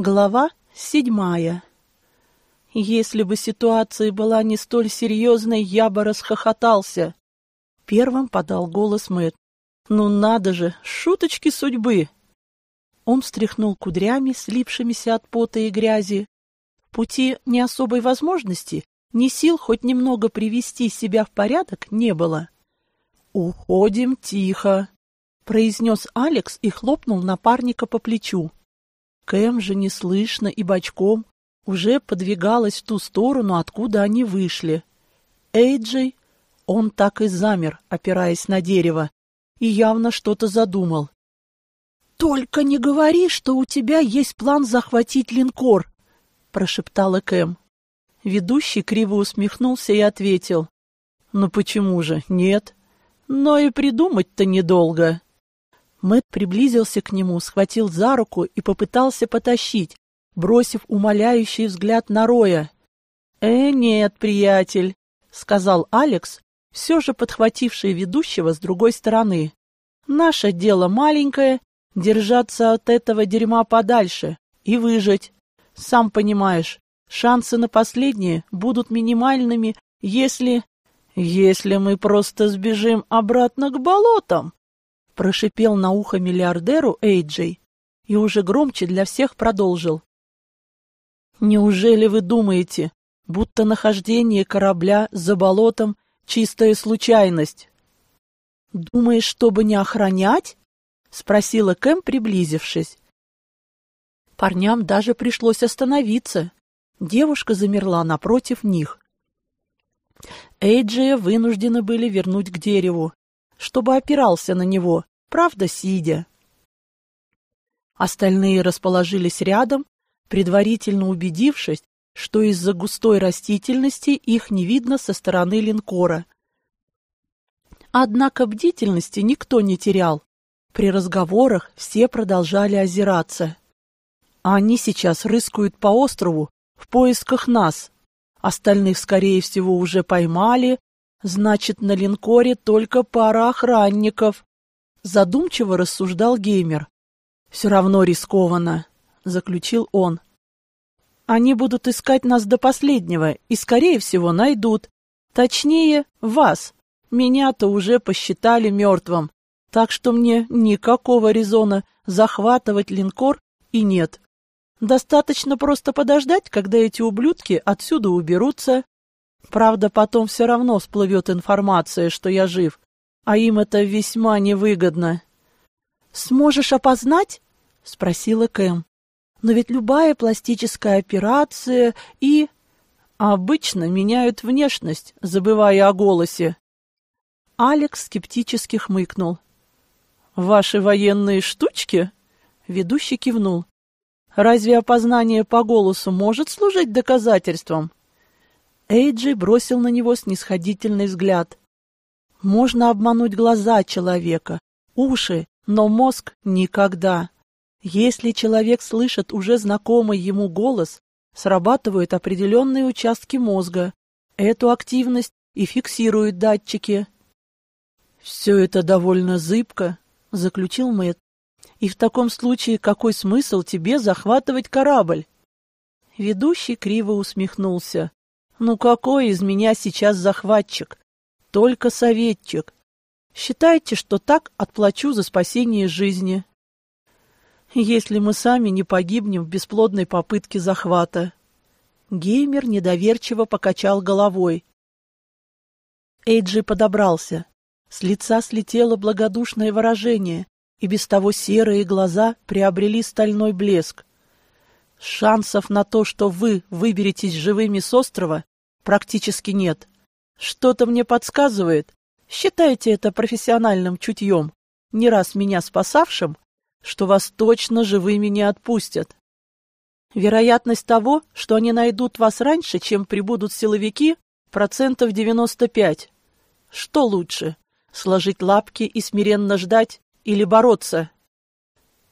Глава седьмая. Если бы ситуация была не столь серьезной, я бы расхохотался. Первым подал голос Мэтт. Ну надо же, шуточки судьбы. Он встряхнул кудрями, слипшимися от пота и грязи. В пути ни особой возможности, ни сил хоть немного привести себя в порядок не было. «Уходим тихо», — произнес Алекс и хлопнул напарника по плечу. Кэм же неслышно и бочком уже подвигалась в ту сторону, откуда они вышли. Эйджей, он так и замер, опираясь на дерево, и явно что-то задумал. «Только не говори, что у тебя есть план захватить линкор!» — прошептала Кэм. Ведущий криво усмехнулся и ответил. «Ну почему же, нет? Но и придумать-то недолго!» Мэт приблизился к нему, схватил за руку и попытался потащить, бросив умоляющий взгляд на Роя. «Э, нет, приятель», — сказал Алекс, все же подхвативший ведущего с другой стороны. «Наше дело маленькое — держаться от этого дерьма подальше и выжить. Сам понимаешь, шансы на последние будут минимальными, если... если мы просто сбежим обратно к болотам» прошипел на ухо миллиардеру Эйджей и уже громче для всех продолжил. «Неужели вы думаете, будто нахождение корабля за болотом — чистая случайность?» «Думаешь, чтобы не охранять?» — спросила Кэм, приблизившись. Парням даже пришлось остановиться. Девушка замерла напротив них. Эйджия вынуждены были вернуть к дереву, чтобы опирался на него, правда, сидя. Остальные расположились рядом, предварительно убедившись, что из-за густой растительности их не видно со стороны линкора. Однако бдительности никто не терял. При разговорах все продолжали озираться. Они сейчас рыскают по острову в поисках нас. Остальных, скорее всего, уже поймали Значит, на линкоре только пара охранников. Задумчиво рассуждал геймер. Все равно рискованно, заключил он. Они будут искать нас до последнего и, скорее всего, найдут. Точнее, вас. Меня-то уже посчитали мертвым. Так что мне никакого резона захватывать линкор и нет. Достаточно просто подождать, когда эти ублюдки отсюда уберутся, Правда, потом все равно всплывет информация, что я жив, а им это весьма невыгодно. «Сможешь опознать?» — спросила Кэм. «Но ведь любая пластическая операция и...» «Обычно меняют внешность, забывая о голосе». Алекс скептически хмыкнул. «Ваши военные штучки?» Ведущий кивнул. «Разве опознание по голосу может служить доказательством?» Эйджи бросил на него снисходительный взгляд. Можно обмануть глаза человека, уши, но мозг никогда. Если человек слышит уже знакомый ему голос, срабатывают определенные участки мозга. Эту активность и фиксируют датчики. «Все это довольно зыбко», — заключил Мэтт. «И в таком случае какой смысл тебе захватывать корабль?» Ведущий криво усмехнулся. Ну какой из меня сейчас захватчик? Только советчик. Считайте, что так отплачу за спасение жизни. Если мы сами не погибнем в бесплодной попытке захвата. Геймер недоверчиво покачал головой. Эйджи подобрался. С лица слетело благодушное выражение, и без того серые глаза приобрели стальной блеск. Шансов на то, что вы выберетесь живыми с острова, практически нет. Что-то мне подсказывает, считайте это профессиональным чутьем, не раз меня спасавшим, что вас точно живыми не отпустят. Вероятность того, что они найдут вас раньше, чем прибудут силовики, процентов 95. Что лучше, сложить лапки и смиренно ждать или бороться?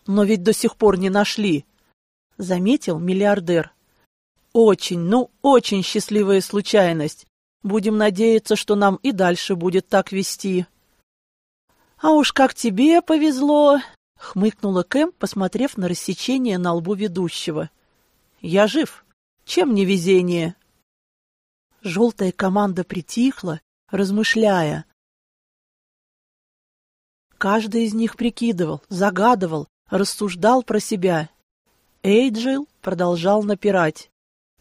Но ведь до сих пор не нашли, — заметил миллиардер. Очень, ну, очень счастливая случайность. Будем надеяться, что нам и дальше будет так вести. А уж как тебе повезло, хмыкнула Кэм, посмотрев на рассечение на лбу ведущего. Я жив. Чем не везение? Желтая команда притихла, размышляя. Каждый из них прикидывал, загадывал, рассуждал про себя. Эйджил продолжал напирать.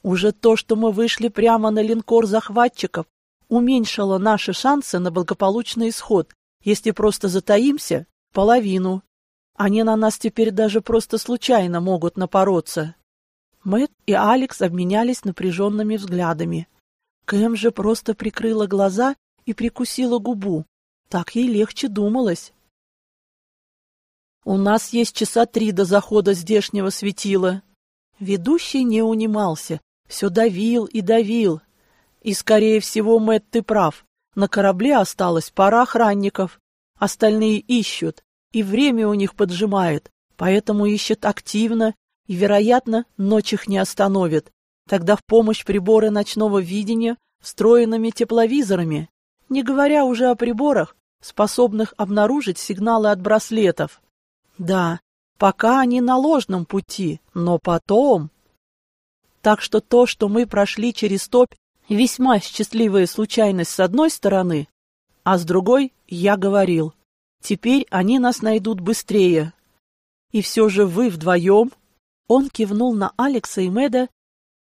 Уже то, что мы вышли прямо на линкор захватчиков, уменьшило наши шансы на благополучный исход. Если просто затаимся, половину. Они на нас теперь даже просто случайно могут напороться. Мэтт и Алекс обменялись напряженными взглядами. Кэм же просто прикрыла глаза и прикусила губу. Так ей легче думалось. «У нас есть часа три до захода здешнего светила». Ведущий не унимался, все давил и давил. И, скорее всего, Мэтт, ты прав. На корабле осталось пара охранников. Остальные ищут, и время у них поджимает, поэтому ищет активно и, вероятно, ночь их не остановит. Тогда в помощь приборы ночного видения встроенными тепловизорами, не говоря уже о приборах, способных обнаружить сигналы от браслетов. Да, пока они на ложном пути, но потом... Так что то, что мы прошли через топь, весьма счастливая случайность с одной стороны, а с другой, я говорил, Теперь они нас найдут быстрее. И все же вы вдвоем, он кивнул на Алекса и Мэда,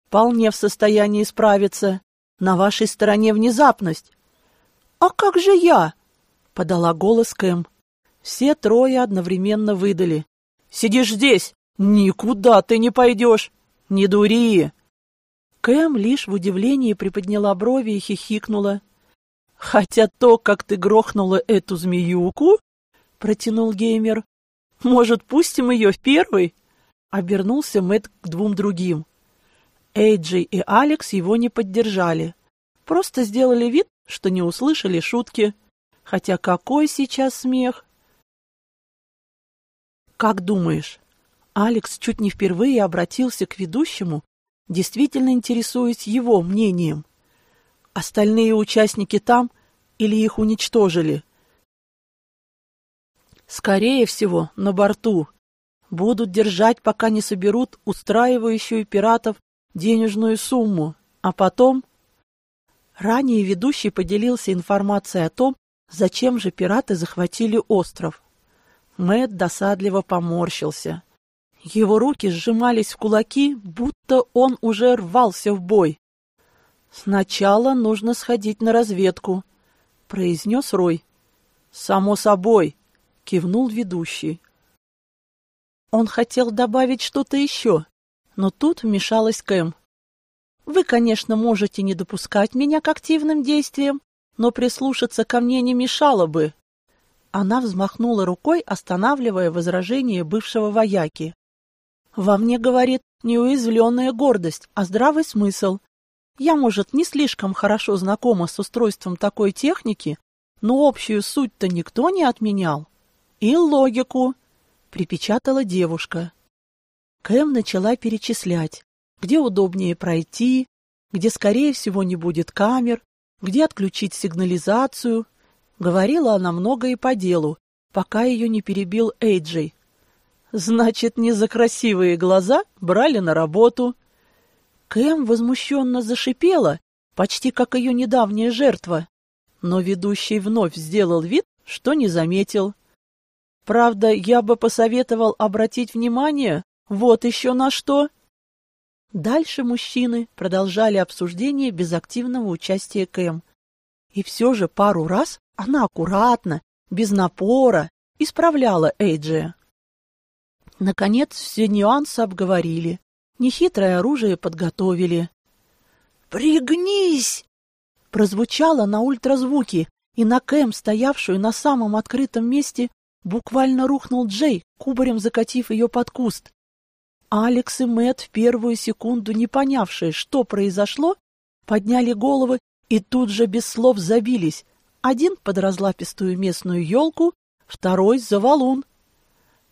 вполне в состоянии справиться. На вашей стороне внезапность. А как же я? Подала голос Кэм. Все трое одновременно выдали. Сидишь здесь. Никуда ты не пойдешь. Не дури. Кэм лишь в удивлении приподняла брови и хихикнула. Хотя то, как ты грохнула эту змеюку, — протянул геймер. «Может, пустим ее в первый?» Обернулся Мэтт к двум другим. Эйджи и Алекс его не поддержали. Просто сделали вид, что не услышали шутки. Хотя какой сейчас смех? «Как думаешь?» Алекс чуть не впервые обратился к ведущему, действительно интересуясь его мнением. «Остальные участники там или их уничтожили?» Скорее всего, на борту. Будут держать, пока не соберут устраивающую пиратов денежную сумму, а потом... Ранее ведущий поделился информацией о том, зачем же пираты захватили остров. Мэт досадливо поморщился. Его руки сжимались в кулаки, будто он уже рвался в бой. «Сначала нужно сходить на разведку», — произнес Рой. «Само собой», кивнул ведущий. Он хотел добавить что-то еще, но тут вмешалась Кэм. Вы, конечно, можете не допускать меня к активным действиям, но прислушаться ко мне не мешало бы. Она взмахнула рукой, останавливая возражение бывшего вояки. Во мне, говорит, не уязвленная гордость, а здравый смысл. Я, может, не слишком хорошо знакома с устройством такой техники, но общую суть-то никто не отменял. «И логику», — припечатала девушка. Кэм начала перечислять, где удобнее пройти, где, скорее всего, не будет камер, где отключить сигнализацию. Говорила она много и по делу, пока ее не перебил Эйджей. Значит, не за красивые глаза брали на работу. Кэм возмущенно зашипела, почти как ее недавняя жертва. Но ведущий вновь сделал вид, что не заметил. Правда, я бы посоветовал обратить внимание вот еще на что. Дальше мужчины продолжали обсуждение без активного участия Кэм. И все же пару раз она аккуратно, без напора, исправляла Эйджия. Наконец все нюансы обговорили, нехитрое оружие подготовили. «Пригнись!» прозвучало на ультразвуке, и на Кэм, стоявшую на самом открытом месте, Буквально рухнул Джей, кубарем закатив ее под куст. Алекс и Мэтт, в первую секунду не понявшие, что произошло, подняли головы и тут же без слов забились. Один под разлапистую местную елку, второй за валун.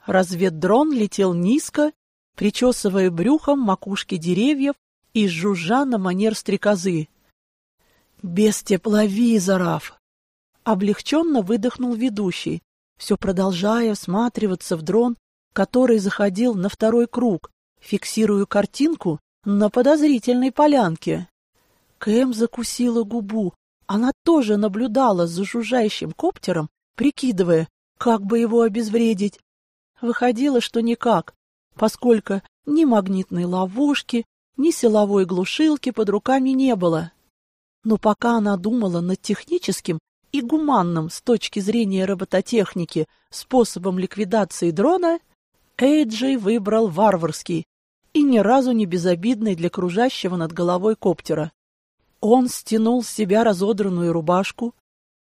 Разведдрон летел низко, причесывая брюхом макушки деревьев и жужжа на манер стрекозы. «Без тепловизоров!» Облегченно выдохнул ведущий, все продолжая всматриваться в дрон, который заходил на второй круг, фиксируя картинку на подозрительной полянке. Кэм закусила губу. Она тоже наблюдала за жужжащим коптером, прикидывая, как бы его обезвредить. Выходило, что никак, поскольку ни магнитной ловушки, ни силовой глушилки под руками не было. Но пока она думала над техническим и гуманным с точки зрения робототехники способом ликвидации дрона, Эйджей выбрал варварский и ни разу не безобидный для кружащего над головой коптера. Он стянул с себя разодранную рубашку,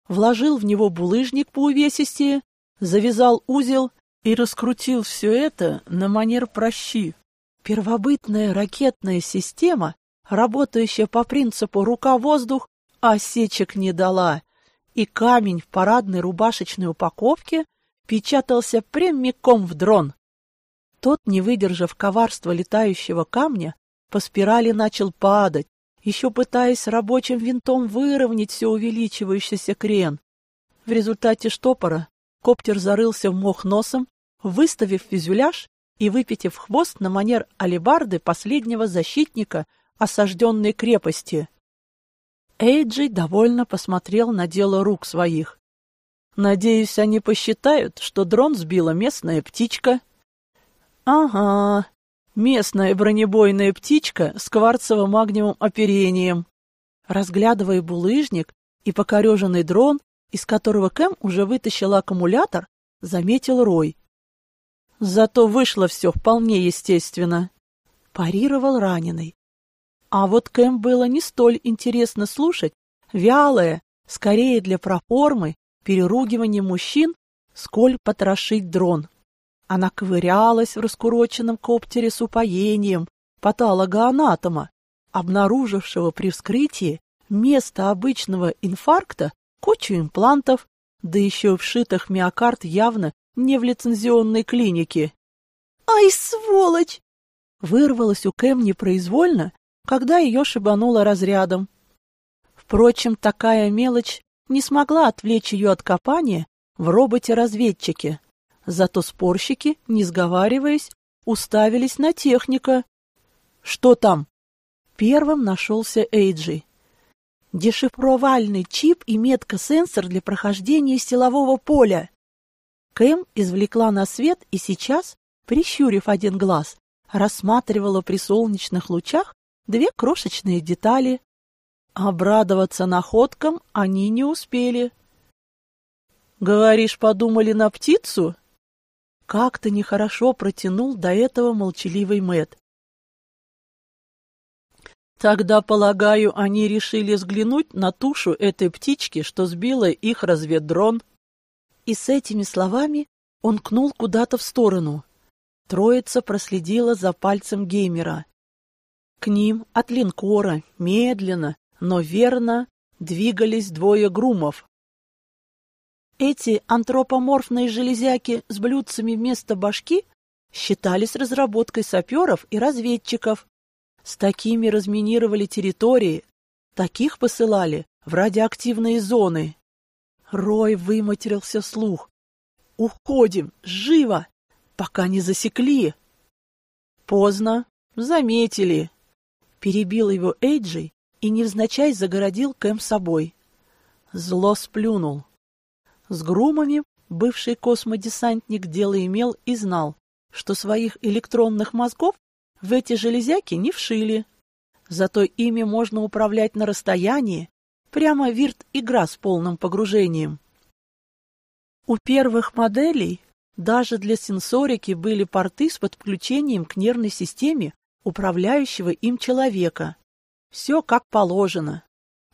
вложил в него булыжник по увесистее, завязал узел и раскрутил все это на манер прощи. Первобытная ракетная система, работающая по принципу «рука-воздух», осечек не дала, и камень в парадной рубашечной упаковке печатался прямиком в дрон. Тот, не выдержав коварства летающего камня, по спирали начал падать, еще пытаясь рабочим винтом выровнять все увеличивающийся крен. В результате штопора коптер зарылся в мох носом, выставив фюзеляж и выпитив хвост на манер алебарды последнего защитника осажденной крепости. Эйджи довольно посмотрел на дело рук своих. Надеюсь, они посчитают, что дрон сбила местная птичка. Ага, местная бронебойная птичка с кварцево-магниевым оперением. Разглядывая булыжник и покореженный дрон, из которого Кэм уже вытащил аккумулятор, заметил Рой. Зато вышло все вполне естественно. Парировал раненый. А вот Кэм было не столь интересно слушать вялое, скорее для проформы, переругивание мужчин, сколь потрошить дрон. Она ковырялась в раскуроченном коптере с упоением патологоанатома, обнаружившего при вскрытии место обычного инфаркта кучу имплантов, да еще вшитых миокард явно не в лицензионной клинике. «Ай, сволочь!» Вырвалась у Кэм непроизвольно, когда ее шибануло разрядом. Впрочем, такая мелочь не смогла отвлечь ее от копания в роботе-разведчике. Зато спорщики, не сговариваясь, уставились на техника. «Что там?» Первым нашелся Эйджи. «Дешифровальный чип и метка-сенсор для прохождения силового поля. Кэм извлекла на свет и сейчас, прищурив один глаз, рассматривала при солнечных лучах две крошечные детали. Обрадоваться находкам они не успели. «Говоришь, подумали на птицу?» Как-то нехорошо протянул до этого молчаливый Мэт. Тогда, полагаю, они решили взглянуть на тушу этой птички, что сбила их разведдрон. И с этими словами он кнул куда-то в сторону. Троица проследила за пальцем геймера. К ним от линкора медленно, но верно двигались двое грумов. Эти антропоморфные железяки с блюдцами вместо башки считались разработкой саперов и разведчиков. С такими разминировали территории, таких посылали в радиоактивные зоны. Рой выматерился вслух. «Уходим! Живо! Пока не засекли!» «Поздно! Заметили!» Перебил его Эйджи и невзначай загородил Кэм собой. Зло сплюнул. С грумами бывший космодесантник дело имел и знал, что своих электронных мозгов в эти железяки не вшили. Зато ими можно управлять на расстоянии Прямо вирт-игра с полным погружением. У первых моделей даже для сенсорики были порты с подключением к нервной системе управляющего им человека. Все как положено.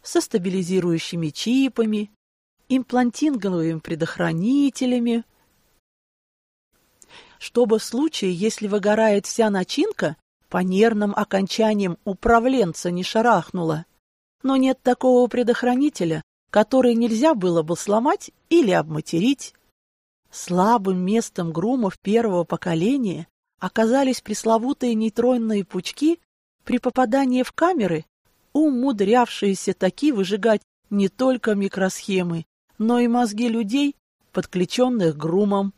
Со стабилизирующими чипами, имплантинговыми предохранителями, чтобы в случае, если выгорает вся начинка, по нервным окончаниям управленца не шарахнуло но нет такого предохранителя, который нельзя было бы сломать или обматерить. Слабым местом грумов первого поколения оказались пресловутые нейтронные пучки при попадании в камеры, умудрявшиеся таки выжигать не только микросхемы, но и мозги людей, подключенных грумом.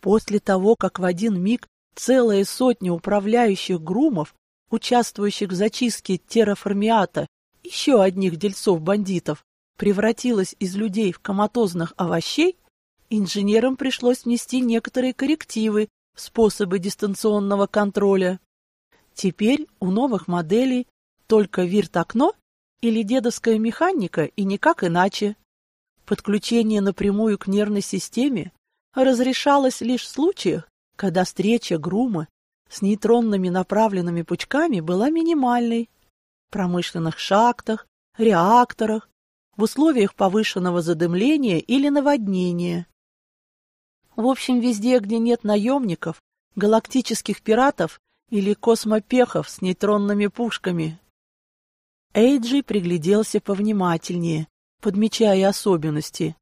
После того, как в один миг целая сотня управляющих грумов участвующих в зачистке терраформиата, еще одних дельцов-бандитов, превратилась из людей в коматозных овощей, инженерам пришлось внести некоторые коррективы в способы дистанционного контроля. Теперь у новых моделей только вирт-окно или дедовская механика и никак иначе. Подключение напрямую к нервной системе разрешалось лишь в случаях, когда встреча грума с нейтронными направленными пучками была минимальной. В промышленных шахтах, реакторах, в условиях повышенного задымления или наводнения. В общем, везде, где нет наемников, галактических пиратов или космопехов с нейтронными пушками. Эйджи пригляделся повнимательнее, подмечая особенности.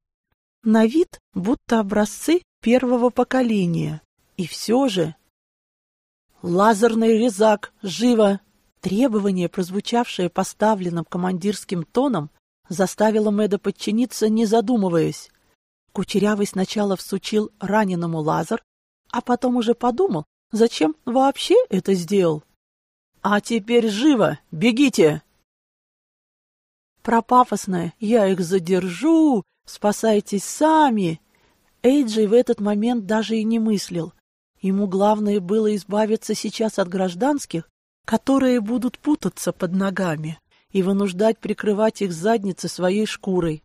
На вид будто образцы первого поколения. И все же... «Лазерный резак! Живо!» Требование, прозвучавшее поставленным командирским тоном, заставило Мэда подчиниться, не задумываясь. Кучерявый сначала всучил раненому лазер, а потом уже подумал, зачем вообще это сделал. «А теперь живо! Бегите!» Про пафосное «я их задержу», «спасайтесь сами» Эйджей в этот момент даже и не мыслил. Ему главное было избавиться сейчас от гражданских, которые будут путаться под ногами и вынуждать прикрывать их задницы своей шкурой.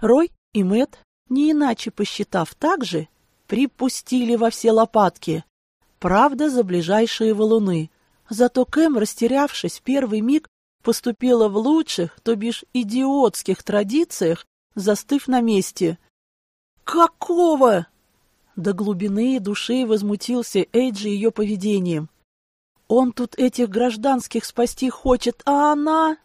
Рой и Мэт, не иначе посчитав так же, припустили во все лопатки, правда, за ближайшие валуны. Зато Кэм, растерявшись первый миг, поступила в лучших, то бишь идиотских традициях, застыв на месте. «Какого?» До глубины души возмутился Эйджи ее поведением. «Он тут этих гражданских спасти хочет, а она...»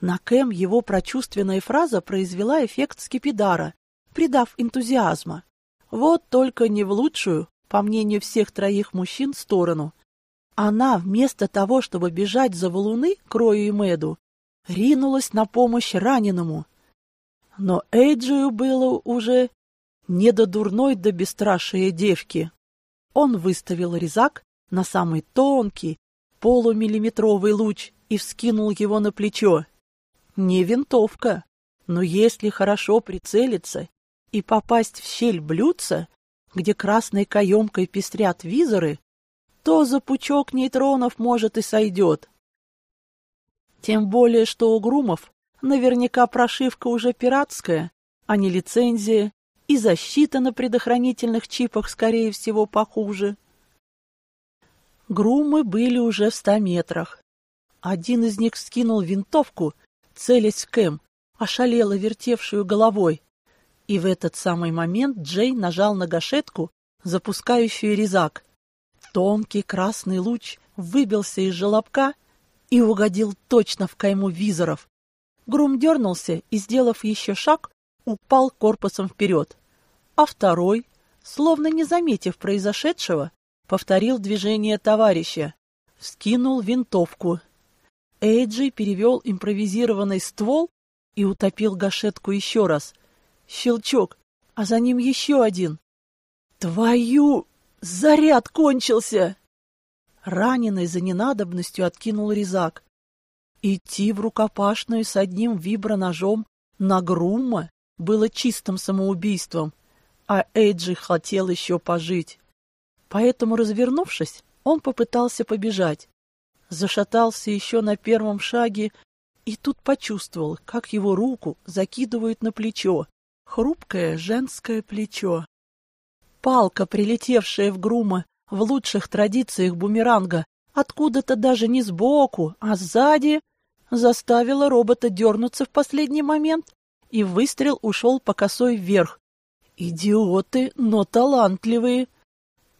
На Кэм его прочувственная фраза произвела эффект скипидара, придав энтузиазма. Вот только не в лучшую, по мнению всех троих мужчин, сторону. Она, вместо того, чтобы бежать за валуны к Рою и Мэду, ринулась на помощь раненому. Но Эйджию было уже не до дурной до бесстрашия девки. Он выставил резак на самый тонкий, полумиллиметровый луч и вскинул его на плечо. Не винтовка, но если хорошо прицелиться и попасть в щель блюдца, где красной каемкой пестрят визоры, то за пучок нейтронов, может, и сойдет. Тем более, что у Грумов наверняка прошивка уже пиратская, а не лицензия, и защита на предохранительных чипах, скорее всего, похуже. Грумы были уже в ста метрах. Один из них скинул винтовку, целясь в Кэм, ошалело вертевшую головой. И в этот самый момент Джей нажал на гашетку, запускающую резак. Тонкий красный луч выбился из желобка и угодил точно в кайму визоров. Грум дернулся и, сделав еще шаг, упал корпусом вперед. А второй, словно не заметив произошедшего, повторил движение товарища, вскинул винтовку. Эйджи перевел импровизированный ствол и утопил гашетку еще раз. Щелчок, а за ним еще один. «Твою!» Заряд кончился! Раненый за ненадобностью откинул резак. Идти в рукопашную с одним виброножом на Грума было чистым самоубийством, а Эйджи хотел еще пожить. Поэтому, развернувшись, он попытался побежать. Зашатался еще на первом шаге и тут почувствовал, как его руку закидывают на плечо. Хрупкое женское плечо. Палка, прилетевшая в грума в лучших традициях бумеранга, откуда-то даже не сбоку, а сзади, заставила робота дернуться в последний момент, и выстрел ушел по косой вверх. Идиоты, но талантливые.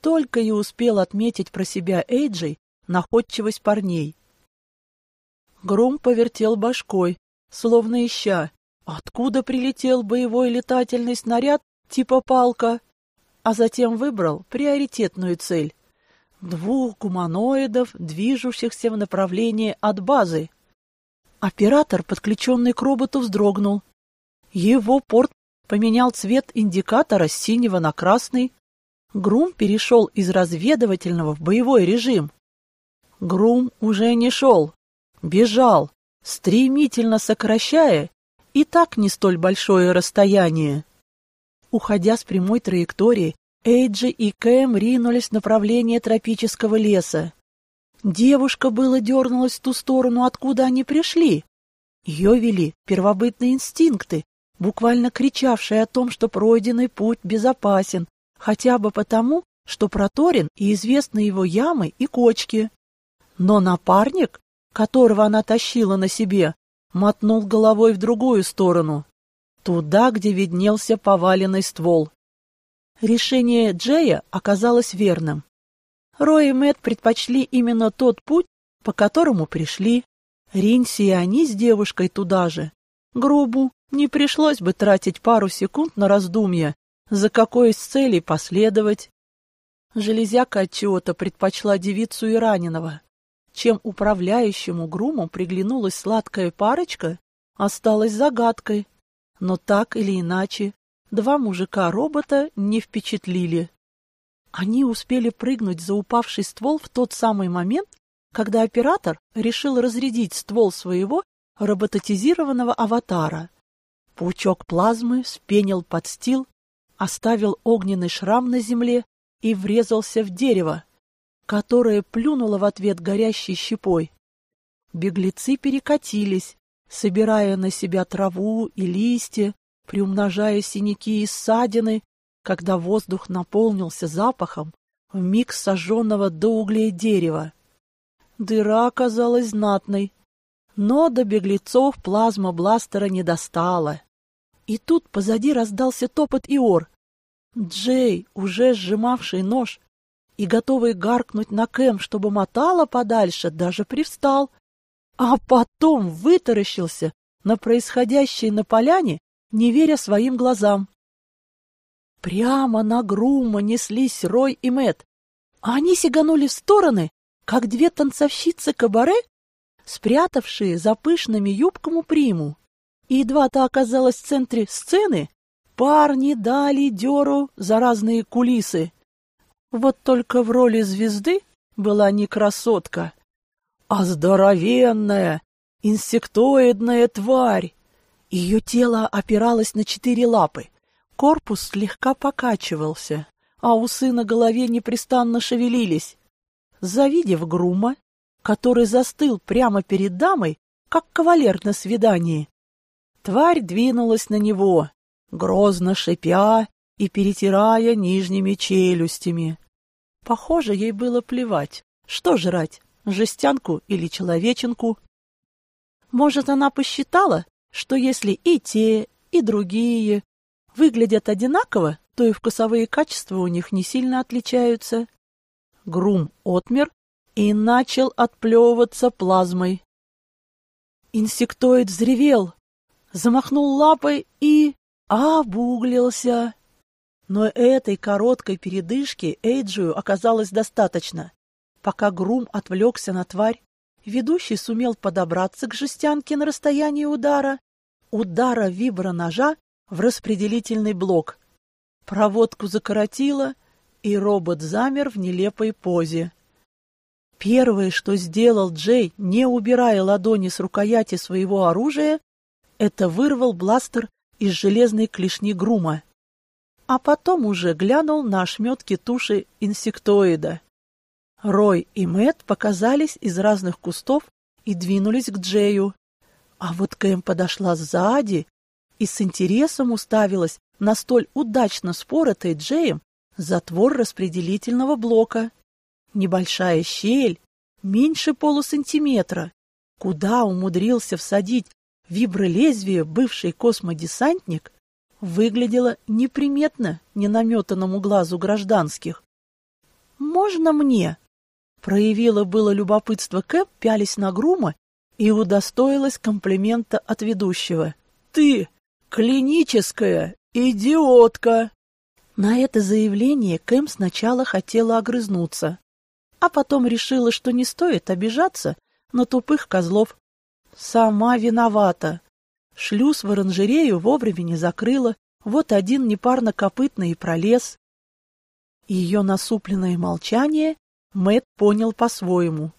Только и успел отметить про себя Эйджей находчивость парней. Грум повертел башкой, словно ища, откуда прилетел боевой летательный снаряд типа палка а затем выбрал приоритетную цель — двух гуманоидов, движущихся в направлении от базы. Оператор, подключенный к роботу, вздрогнул. Его порт поменял цвет индикатора с синего на красный. Грум перешел из разведывательного в боевой режим. Грум уже не шел, бежал, стремительно сокращая и так не столь большое расстояние. Уходя с прямой траектории, Эйджи и Кэм ринулись в направление тропического леса. Девушка было дернулась в ту сторону, откуда они пришли. Ее вели первобытные инстинкты, буквально кричавшие о том, что пройденный путь безопасен, хотя бы потому, что проторен и известны его ямы и кочки. Но напарник, которого она тащила на себе, мотнул головой в другую сторону, туда, где виднелся поваленный ствол. Решение Джея оказалось верным. Рой и Мэтт предпочли именно тот путь, по которому пришли. Ринси и они с девушкой туда же. Грубу не пришлось бы тратить пару секунд на раздумья, за какой из целей последовать. Железяка отчего-то предпочла девицу и раненого. Чем управляющему груму приглянулась сладкая парочка, осталась загадкой. Но так или иначе, два мужика-робота не впечатлили. Они успели прыгнуть за упавший ствол в тот самый момент, когда оператор решил разрядить ствол своего робототизированного аватара. Паучок плазмы спенил под стил, оставил огненный шрам на земле и врезался в дерево, которое плюнуло в ответ горящей щепой. Беглецы перекатились, собирая на себя траву и листья, приумножая синяки и ссадины, когда воздух наполнился запахом в миг сожженного до углей дерева. Дыра оказалась знатной, но до беглецов плазма бластера не достала. И тут позади раздался топот и ор. Джей, уже сжимавший нож и готовый гаркнуть на Кэм, чтобы мотала подальше, даже привстал, а потом вытаращился на происходящее на поляне не веря своим глазам. Прямо на Грума неслись Рой и Мэт. А они сиганули в стороны, как две танцовщицы кабаре, спрятавшие за пышными юбками приму. И едва та оказалась в центре сцены, парни дали дёру за разные кулисы. Вот только в роли звезды была не красотка, а здоровенная, инсектоидная тварь, ее тело опиралось на четыре лапы, корпус слегка покачивался, а усы на голове непрестанно шевелились. Завидев грума, который застыл прямо перед дамой, как кавалер на свидании, тварь двинулась на него, грозно шипя и перетирая нижними челюстями. Похоже, ей было плевать, что жрать, жестянку или человеченку. Может, она посчитала, что если и те, и другие выглядят одинаково, то и вкусовые качества у них не сильно отличаются. Грум отмер и начал отплевываться плазмой. Инсектоид взревел, замахнул лапой и обуглился. Но этой короткой передышки Эйджию оказалось достаточно. Пока Грум отвлекся на тварь, Ведущий сумел подобраться к жестянке на расстоянии удара, удара виброножа в распределительный блок. Проводку закоротило, и робот замер в нелепой позе. Первое, что сделал Джей, не убирая ладони с рукояти своего оружия, это вырвал бластер из железной клешни грума. А потом уже глянул на ошметки туши инсектоида. Рой и Мэт показались из разных кустов и двинулись к Джею. А вот Кэм подошла сзади и с интересом уставилась на столь удачно споротый Джеем затвор распределительного блока. Небольшая щель, меньше полусантиметра, куда умудрился всадить вибролезвие бывший космодесантник, выглядела неприметно ненаметанному глазу гражданских. «Можно мне?» Проявила было любопытство Кэп, пялись на Грума, и удостоилась комплимента от ведущего. «Ты клиническая идиотка!» На это заявление Кэм сначала хотела огрызнуться, а потом решила, что не стоит обижаться на тупых козлов. Сама виновата. Шлюз в оранжерею вовремя не закрыла, вот один непарно копытный и пролез. Ее насупленное молчание Мэт понял по-своему.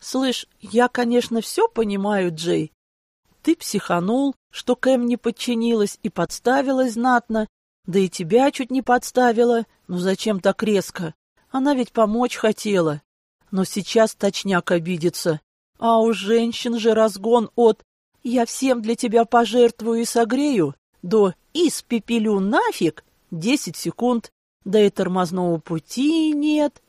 Слышь, я, конечно, все понимаю, Джей. Ты психанул, что Кэм не подчинилась и подставилась знатно, да и тебя чуть не подставила. Ну зачем так резко? Она ведь помочь хотела. Но сейчас точняк обидится. А у женщин же разгон от «я всем для тебя пожертвую и согрею» до «испепелю нафиг» десять секунд, да и тормозного пути нет.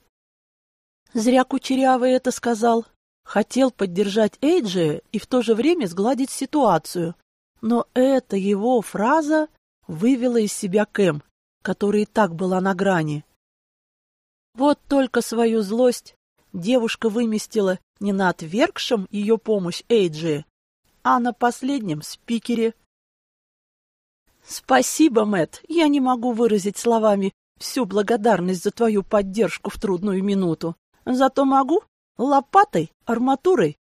Зря Кучерявый это сказал. Хотел поддержать Эйджи и в то же время сгладить ситуацию. Но эта его фраза вывела из себя Кэм, которая и так была на грани. Вот только свою злость девушка выместила не на отвергшем ее помощь Эйджи, а на последнем спикере. «Спасибо, Мэт, я не могу выразить словами всю благодарность за твою поддержку в трудную минуту. Зато могу лопатой, арматурой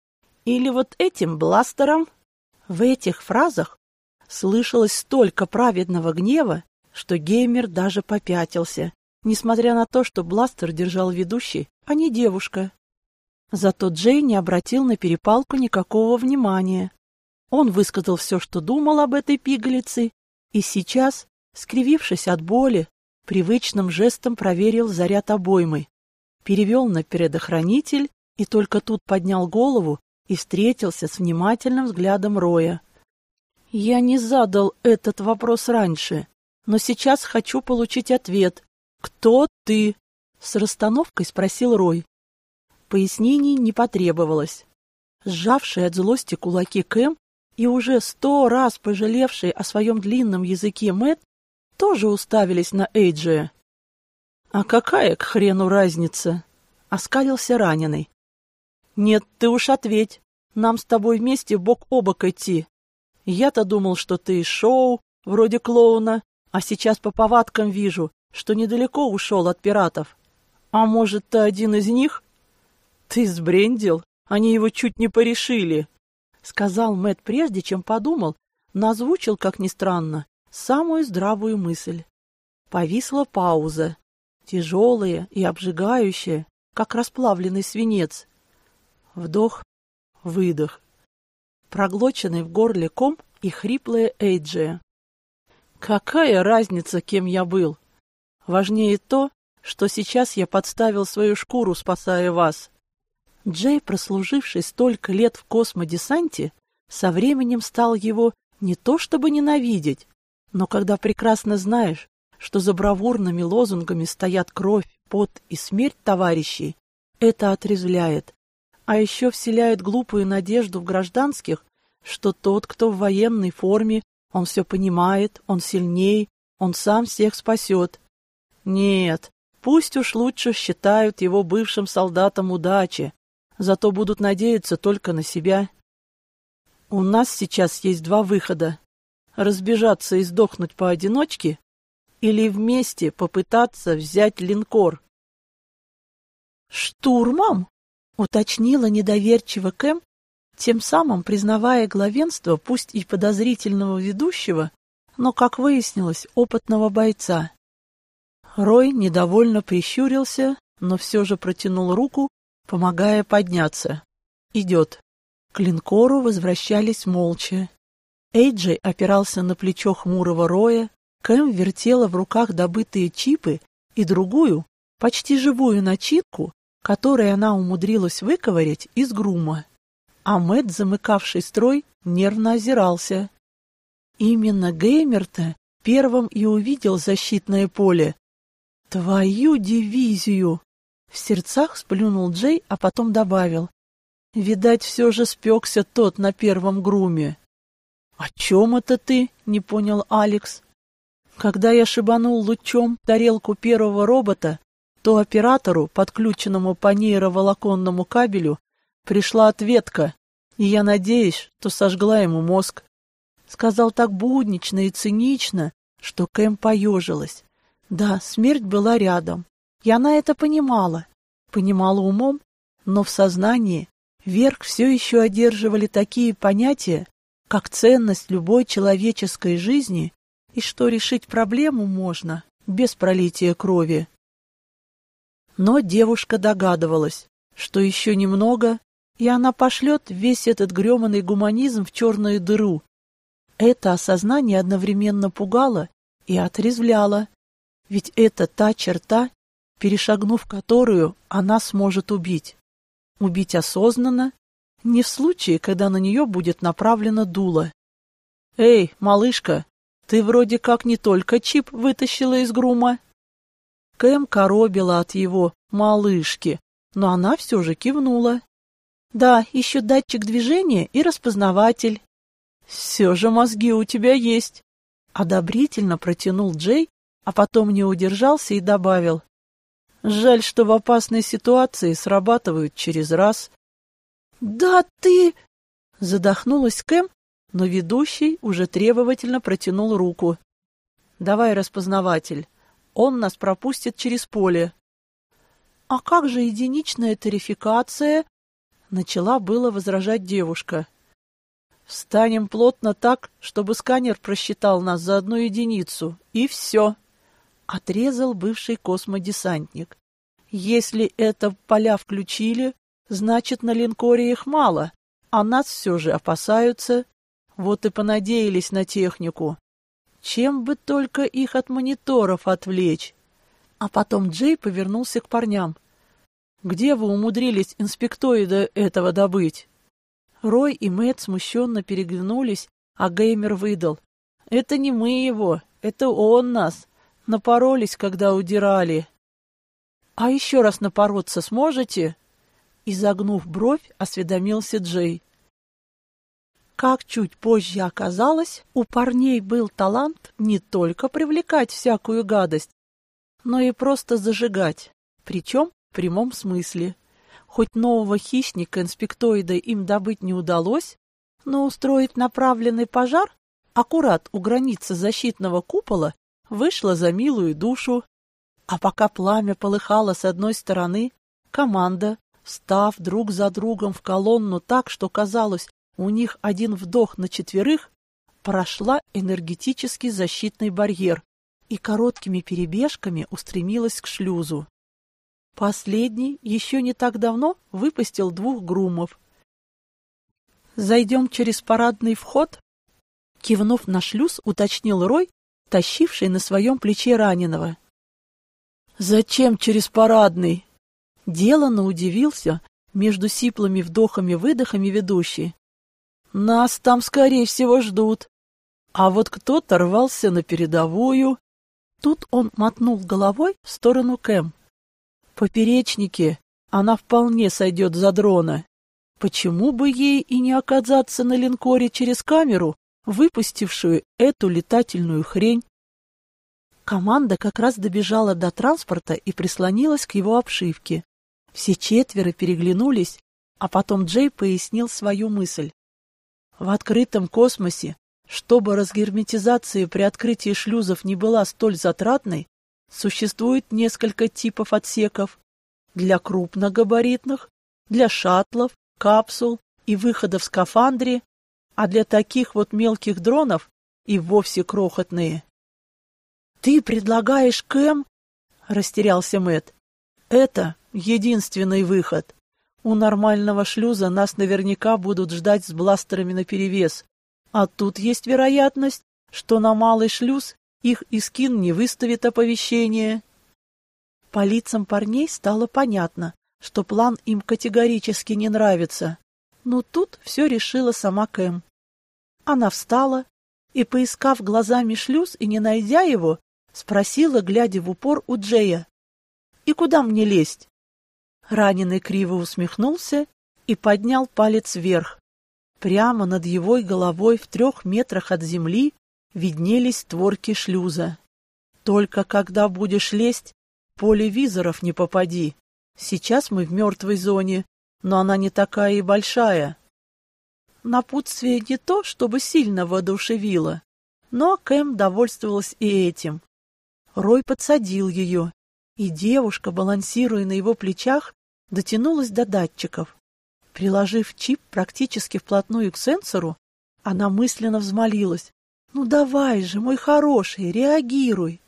или вот этим бластером». В этих фразах слышалось столько праведного гнева, что геймер даже попятился, несмотря на то, что бластер держал ведущий, а не девушка. Зато Джей не обратил на перепалку никакого внимания. Он высказал все, что думал об этой пигалице, и сейчас, скривившись от боли, привычным жестом проверил заряд обоймы, перевел на предохранитель и только тут поднял голову и встретился с внимательным взглядом Роя. «Я не задал этот вопрос раньше, но сейчас хочу получить ответ. Кто ты?» — с расстановкой спросил Рой. Пояснений не потребовалось. Сжавший от злости кулаки Кэм и уже сто раз пожалевший о своем длинном языке Мэт тоже уставились на Эйджия. «А какая к хрену разница?» — оскалился раненый. «Нет, ты уж ответь. Нам с тобой вместе бок о бок идти. Я-то думал, что ты шоу, вроде клоуна, а сейчас по повадкам вижу, что недалеко ушел от пиратов. А может, ты один из них?» «Ты сбрендил? Они его чуть не порешили!» — сказал Мэт прежде, чем подумал, но озвучил, как ни странно, самую здравую мысль. Повисла пауза, тяжелая и обжигающая, как расплавленный свинец. Вдох, выдох. Проглоченный в горле ком и хриплая Эйджия. Какая разница, кем я был? Важнее то, что сейчас я подставил свою шкуру, спасая вас. Джей, прослуживший столько лет в космодесанте, со временем стал его не то чтобы ненавидеть, но когда прекрасно знаешь, что за бравурными лозунгами стоят кровь, пот и смерть товарищей, это отрезвляет, а еще вселяет глупую надежду в гражданских, что тот, кто в военной форме, он все понимает, он сильней, он сам всех спасет. Нет, пусть уж лучше считают его бывшим солдатом удачи, зато будут надеяться только на себя. У нас сейчас есть два выхода. Разбежаться и сдохнуть поодиночке или вместе попытаться взять линкор. «Штурмом?» уточнила недоверчиво Кэм, тем самым признавая главенство пусть и подозрительного ведущего, но, как выяснилось, опытного бойца. Рой недовольно прищурился, но все же протянул руку, помогая подняться. «Идет». К линкору возвращались молча. Эйджей опирался на плечо хмурого Роя, Кэм вертела в руках добытые чипы и другую, почти живую начинку, который она умудрилась выковырять из грума. А Мэтт, замыкавший строй, нервно озирался. Именно Геймер-то первым и увидел защитное поле. «Твою дивизию!» В сердцах сплюнул Джей, а потом добавил. «Видать, все же спекся тот на первом груме». «О чем это ты?» — не понял Алекс. Когда я шибанул лучом тарелку первого робота, то оператору, подключенному по нейроволоконному кабелю, пришла ответка, и я надеюсь, что сожгла ему мозг. Сказал так буднично и цинично, что Кэм поежилась. Да, смерть была рядом. И она это понимала. Понимала умом, но в сознании верх все еще одерживали такие понятия, как ценность любой человеческой жизни и что решить проблему можно без пролития крови. Но девушка догадывалась, что еще немного, и она пошлет весь этот греманный гуманизм в черную дыру. Это осознание одновременно пугало и отрезвляло, ведь это та черта, перешагнув которую она сможет убить. Убить осознанно, не в случае, когда на нее будет направлено дуло. «Эй, малышка, ты вроде как не только чип вытащила из грума». Кэм коробила от его «малышки», но она все же кивнула. «Да, еще датчик движения и распознаватель». «Все же мозги у тебя есть», — одобрительно протянул Джей, а потом не удержался и добавил. «Жаль, что в опасной ситуации срабатывают через раз». «Да ты...» — задохнулась Кэм, но ведущий уже требовательно протянул руку. «Давай распознаватель. Он нас пропустит через поле». «А как же единичная тарификация?» — начала было возражать девушка. «Встанем плотно так, чтобы сканер просчитал нас за одну единицу, и все!» — отрезал бывший космодесантник. «Если это поля включили, значит, на линкоре их мало, а нас все же опасаются. Вот и понадеялись на технику. Чем бы только их от мониторов отвлечь?» А потом Джей повернулся к парням. «Где вы умудрились инспектоида этого добыть?» Рой и Мэтт смущенно переглянулись, а Геймер выдал. «Это не мы его, это он нас. Напоролись, когда удирали». «А еще раз напороться сможете?» Изогнув бровь, осведомился Джей. Как чуть позже оказалось, у парней был талант не только привлекать всякую гадость, но и просто зажигать, причем в прямом смысле. Хоть нового хищника инспектоида им добыть не удалось, но устроить направленный пожар аккурат у границы защитного купола вышло за милую душу. А пока пламя полыхало с одной стороны, команда, став друг за другом в колонну так, что казалось, у них один вдох на четверых, прошла энергетический защитный барьер и короткими перебежками устремилась к шлюзу. Последний еще не так давно выпустил двух грумов. «Зайдем через парадный вход?» Кивнув на шлюз, уточнил Рой, тащивший на своем плече раненого. «Зачем через парадный?» Делано удивился между сиплыми вдохами-выдохами ведущий. «Нас там, скорее всего, ждут. А вот кто-то рвался на передовую». Тут он мотнул головой в сторону Кэм поперечнике она вполне сойдет за дрона. Почему бы ей и не оказаться на линкоре через камеру, выпустившую эту летательную хрень? Команда как раз добежала до транспорта и прислонилась к его обшивке. Все четверо переглянулись, а потом Джей пояснил свою мысль. В открытом космосе, чтобы разгерметизация при открытии шлюзов не была столь затратной, Существует несколько типов отсеков для крупногабаритных, для шаттлов, капсул и выхода в скафандре, а для таких вот мелких дронов и вовсе крохотные. «Ты предлагаешь Кэм?» — растерялся Мэт. «Это единственный выход. У нормального шлюза нас наверняка будут ждать с бластерами наперевес, а тут есть вероятность, что на малый шлюз их Искин не выставит оповещение. По лицам парней стало понятно, что план им категорически не нравится. Но тут все решила сама Кэм. Она встала и, поискав глазами шлюз и не найдя его, спросила, глядя в упор у Джея. «И куда мне лезть?» Раненый криво усмехнулся и поднял палец вверх. Прямо над его головой в трех метрах от земли виднелись створки шлюза. Только когда будешь лезть, поле визоров не попади. Сейчас мы в мертвой зоне, но она не такая и большая. Напутствие не то, чтобы сильно воодушевило, но Кэм довольствовалась и этим. Рой подсадил ее, и девушка, балансируя на его плечах, дотянулась до датчиков. Приложив чип практически вплотную к сенсору, она мысленно взмолилась. «Ну давай же, мой хороший, реагируй!»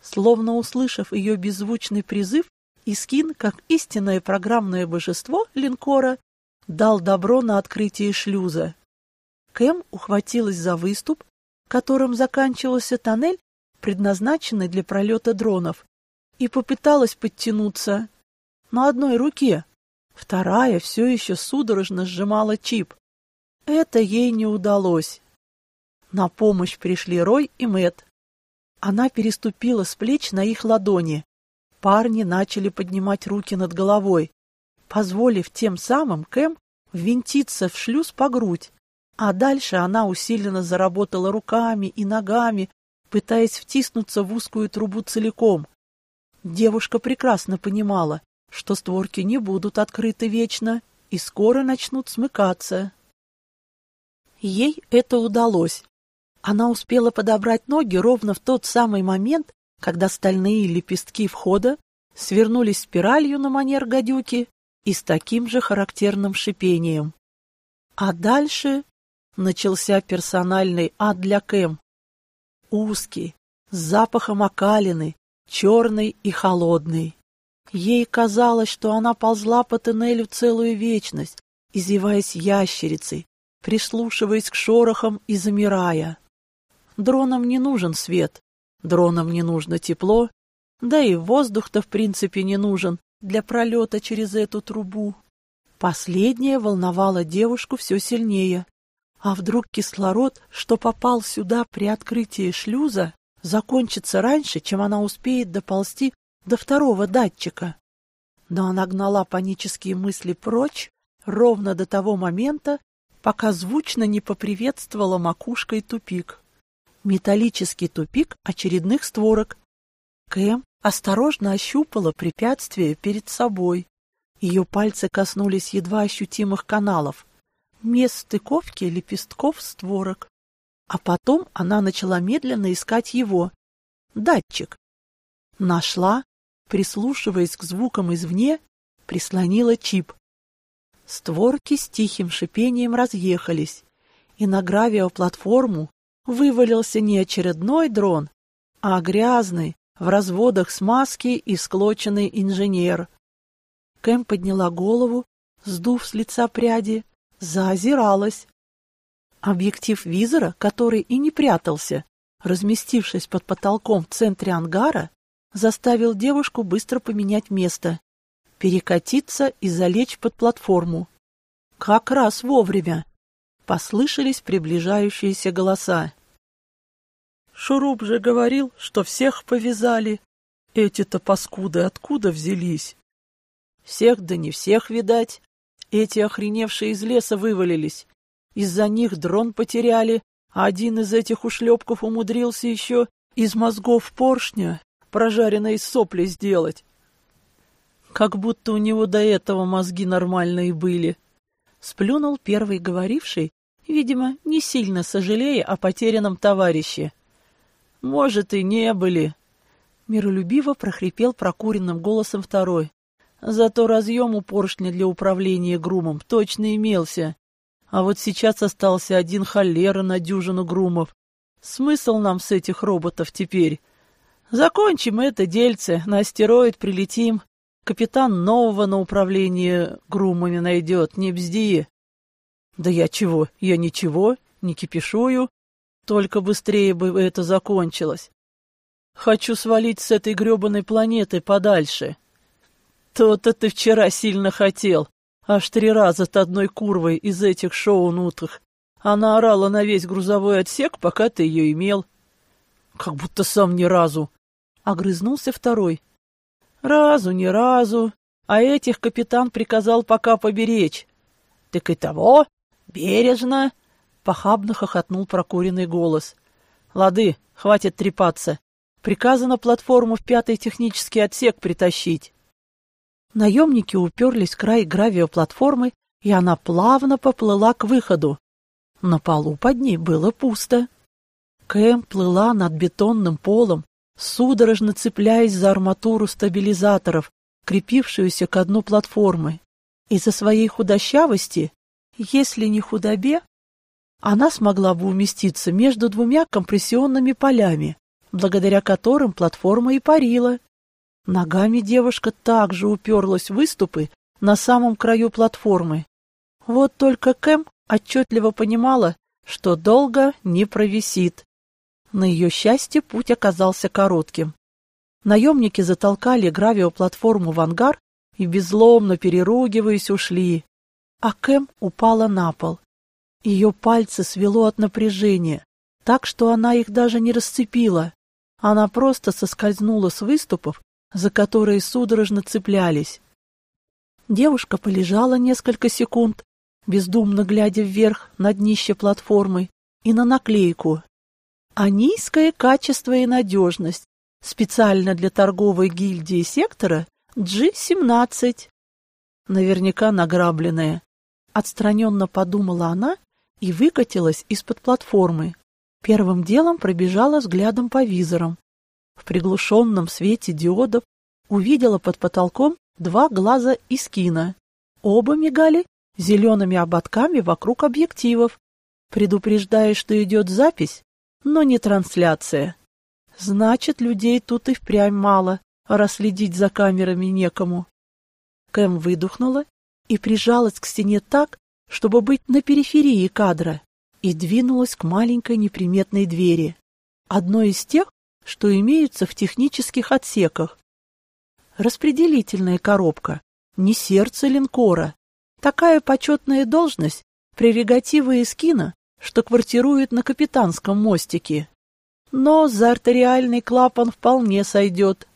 Словно услышав ее беззвучный призыв, Искин, как истинное программное божество линкора, дал добро на открытие шлюза. Кэм ухватилась за выступ, которым заканчивался тоннель, предназначенный для пролета дронов, и попыталась подтянуться на одной руке. Вторая все еще судорожно сжимала чип. Это ей не удалось. На помощь пришли Рой и Мэт. Она переступила с плеч на их ладони. Парни начали поднимать руки над головой, позволив тем самым Кэм ввинтиться в шлюз по грудь. А дальше она усиленно заработала руками и ногами, пытаясь втиснуться в узкую трубу целиком. Девушка прекрасно понимала, что створки не будут открыты вечно и скоро начнут смыкаться. Ей это удалось. Она успела подобрать ноги ровно в тот самый момент, когда стальные лепестки входа свернулись спиралью на манер гадюки и с таким же характерным шипением. А дальше начался персональный ад для Кэм. Узкий, с запахом окалины, черный и холодный. Ей казалось, что она ползла по тоннелю целую вечность, извиваясь ящерицей, прислушиваясь к шорохам и замирая. Дронам не нужен свет, дронам не нужно тепло, да и воздух-то в принципе не нужен для пролета через эту трубу. Последнее волновало девушку все сильнее. А вдруг кислород, что попал сюда при открытии шлюза, закончится раньше, чем она успеет доползти до второго датчика. Но она гнала панические мысли прочь ровно до того момента, пока звучно не поприветствовала макушкой тупик. Металлический тупик очередных створок. Кэм осторожно ощупала препятствие перед собой. Ее пальцы коснулись едва ощутимых каналов, мест стыковки лепестков створок. А потом она начала медленно искать его. Датчик. Нашла, прислушиваясь к звукам извне, прислонила чип. Створки с тихим шипением разъехались, и на гравиоплатформу вывалился не очередной дрон, а грязный, в разводах смазки и склоченный инженер. Кэм подняла голову, сдув с лица пряди, заозиралась. Объектив визора, который и не прятался, разместившись под потолком в центре ангара, заставил девушку быстро поменять место, перекатиться и залечь под платформу. Как раз вовремя. Послышались приближающиеся голоса. Шуруп же говорил, что всех повязали. Эти-то паскуды откуда взялись? Всех да не всех, видать. Эти охреневшие из леса вывалились. Из-за них дрон потеряли, а один из этих ушлепков умудрился еще из мозгов поршня прожаренной сопли сделать. Как будто у него до этого мозги нормальные были. Сплюнул первый говоривший, видимо, не сильно сожалея о потерянном товарище. «Может, и не были», — миролюбиво прохрипел прокуренным голосом второй. «Зато разъем у поршня для управления грумом точно имелся. А вот сейчас остался один холера на дюжину грумов. Смысл нам с этих роботов теперь? Закончим это дельце, на астероид прилетим. Капитан нового на управление грумами найдет, не бзди. Да я чего, я ничего, не кипишую. Только быстрее бы это закончилось. Хочу свалить с этой гребаной планеты подальше. То-то ты вчера сильно хотел. Аж три раза с одной курвой из этих шоу-нутых. Она орала на весь грузовой отсек, пока ты ее имел. Как будто сам ни разу. Огрызнулся второй. Разу, ни разу. А этих капитан приказал пока поберечь. Так и того, бережно. Похабно хохотнул прокуренный голос. Лады, хватит трепаться. Приказано платформу в пятый технический отсек притащить. Наемники уперлись в край гравиоплатформы, и она плавно поплыла к выходу. На полу под ней было пусто. Кэм плыла над бетонным полом, судорожно цепляясь за арматуру стабилизаторов, крепившуюся к дну платформы. Из-за своей худощавости, если не худобе, она смогла бы уместиться между двумя компрессионными полями, благодаря которым платформа и парила. Ногами девушка также уперлась в выступы на самом краю платформы. Вот только Кэм отчетливо понимала, что долго не провисит. На ее счастье путь оказался коротким. Наемники затолкали гравиоплатформу в ангар и, безломно переругиваясь, ушли. А Кэм упала на пол. Ее пальцы свело от напряжения, так что она их даже не расцепила. Она просто соскользнула с выступов, за которые судорожно цеплялись. Девушка полежала несколько секунд, бездумно глядя вверх на днище платформы и на наклейку. А низкое качество и надежность специально для торговой гильдии сектора G17. Наверняка награбленная. Отстраненно подумала она и выкатилась из-под платформы. Первым делом пробежала взглядом по визорам. В приглушенном свете диодов увидела под потолком два глаза Искина. Оба мигали зелеными ободками вокруг объективов, предупреждая, что идет запись, но не трансляция. Значит, людей тут и впрямь мало, раз следить за камерами некому. Кэм выдохнула и прижалась к стене так, чтобы быть на периферии кадра, и двинулась к маленькой неприметной двери, одной из тех, что имеются в технических отсеках. Распределительная коробка, не сердце линкора, Такая почетная должность — прерогатива Искина, что квартирует на капитанском мостике. Но за артериальный клапан вполне сойдет.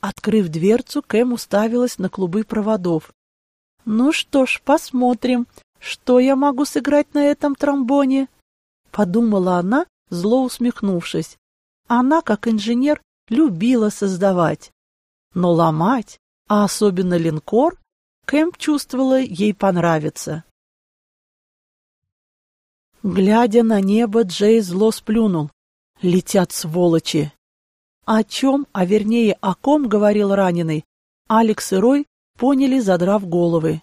Открыв дверцу, Кэм уставилась на клубы проводов. «Ну что ж, посмотрим, что я могу сыграть на этом тромбоне?» Подумала она, зло усмехнувшись. Она, как инженер, любила создавать. Но ломать, а особенно линкор, Кэмп чувствовала, ей понравится. Глядя на небо, Джей зло сплюнул. Летят сволочи. О чем, а вернее о ком говорил раненый, Алекс и Рой поняли, задрав головы.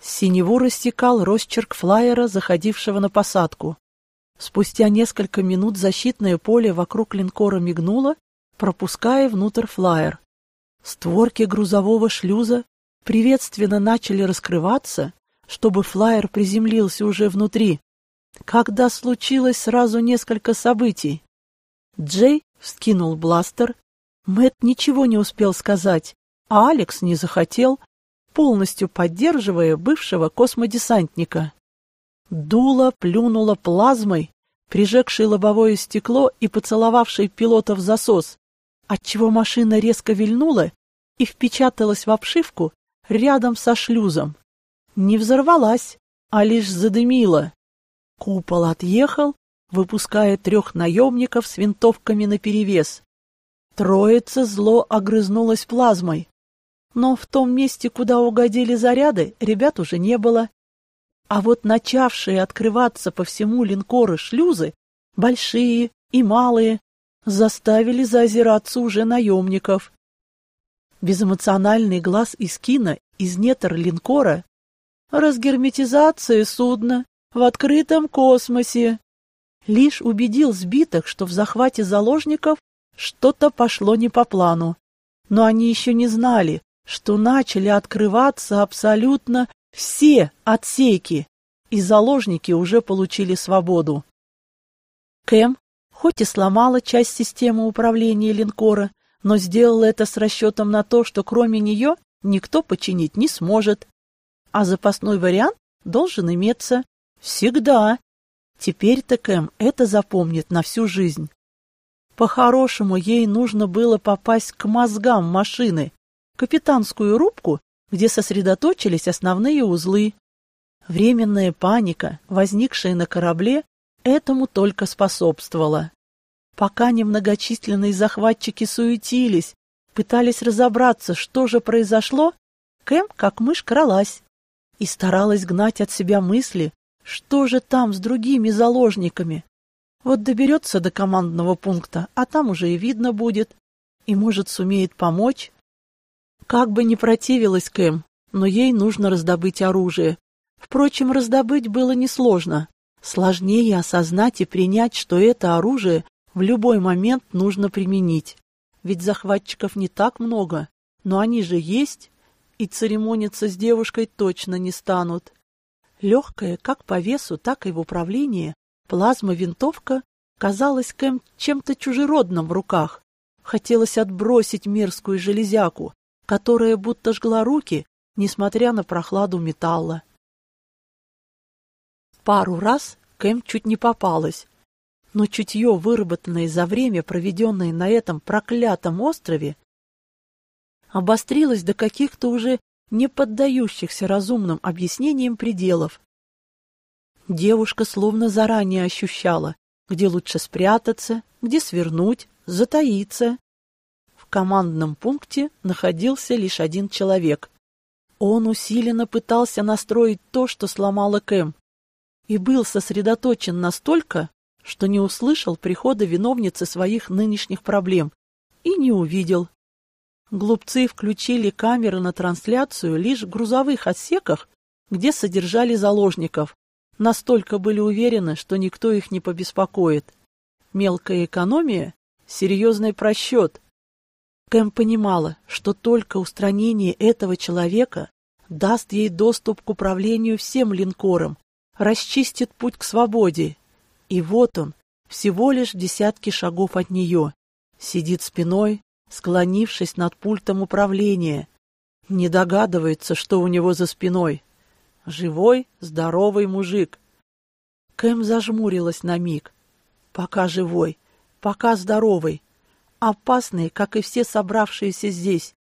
Синеву растекал росчерк флайера, заходившего на посадку. Спустя несколько минут защитное поле вокруг линкора мигнуло, пропуская внутрь флайер. Створки грузового шлюза приветственно начали раскрываться, чтобы флайер приземлился уже внутри, когда случилось сразу несколько событий. Джей вскинул бластер, Мэт ничего не успел сказать, а Алекс не захотел, полностью поддерживая бывшего космодесантника. Дуло плюнуло плазмой, прижегшей лобовое стекло и поцеловавшей пилота в засос, отчего машина резко вильнула и впечаталась в обшивку, рядом со шлюзом. Не взорвалась, а лишь задымила. Купол отъехал, выпуская трех наемников с винтовками наперевес. Троица зло огрызнулась плазмой. Но в том месте, куда угодили заряды, ребят уже не было. А вот начавшие открываться по всему линкоры шлюзы, большие и малые, заставили заозираться уже наемников безэмоциональный глаз Искина из нетр линкора, разгерметизация судна в открытом космосе. Лишь убедил сбитых, что в захвате заложников что-то пошло не по плану. Но они еще не знали, что начали открываться абсолютно все отсеки, и заложники уже получили свободу. Кэм, хоть и сломала часть системы управления линкора, но сделала это с расчетом на то, что кроме нее никто починить не сможет. А запасной вариант должен иметься. Всегда. Теперь-то Кэм это запомнит на всю жизнь. По-хорошему, ей нужно было попасть к мозгам машины, капитанскую рубку, где сосредоточились основные узлы. Временная паника, возникшая на корабле, этому только способствовала. Пока немногочисленные захватчики суетились, пытались разобраться, что же произошло, Кэм, как мышь, кралась и старалась гнать от себя мысли, что же там с другими заложниками. Вот доберется до командного пункта, а там уже и видно будет, и, может, сумеет помочь. Как бы ни противилась Кэм, но ей нужно раздобыть оружие. Впрочем, раздобыть было несложно. Сложнее осознать и принять, что это оружие в любой момент нужно применить. Ведь захватчиков не так много, но они же есть, и церемониться с девушкой точно не станут. Легкая как по весу, так и в управлении, плазма-винтовка казалась Кэм чем-то чужеродным в руках. Хотелось отбросить мерзкую железяку, которая будто жгла руки, несмотря на прохладу металла. Пару раз Кэм чуть не попалась, но чутье, выработанное за время, проведенное на этом проклятом острове, обострилось до каких-то уже не поддающихся разумным объяснениям пределов. Девушка словно заранее ощущала, где лучше спрятаться, где свернуть, затаиться. В командном пункте находился лишь один человек. Он усиленно пытался настроить то, что сломала Кэм, и был сосредоточен настолько, что не услышал прихода виновницы своих нынешних проблем и не увидел. Глупцы включили камеры на трансляцию лишь в грузовых отсеках, где содержали заложников. Настолько были уверены, что никто их не побеспокоит. Мелкая экономия — серьезный просчет. Кэм понимала, что только устранение этого человека даст ей доступ к управлению всем линкором, расчистит путь к свободе. И вот он, всего лишь десятки шагов от нее, сидит спиной, склонившись над пультом управления. Не догадывается, что у него за спиной. Живой, здоровый мужик. Кэм зажмурилась на миг. Пока живой, пока здоровый. Опасный, как и все собравшиеся здесь.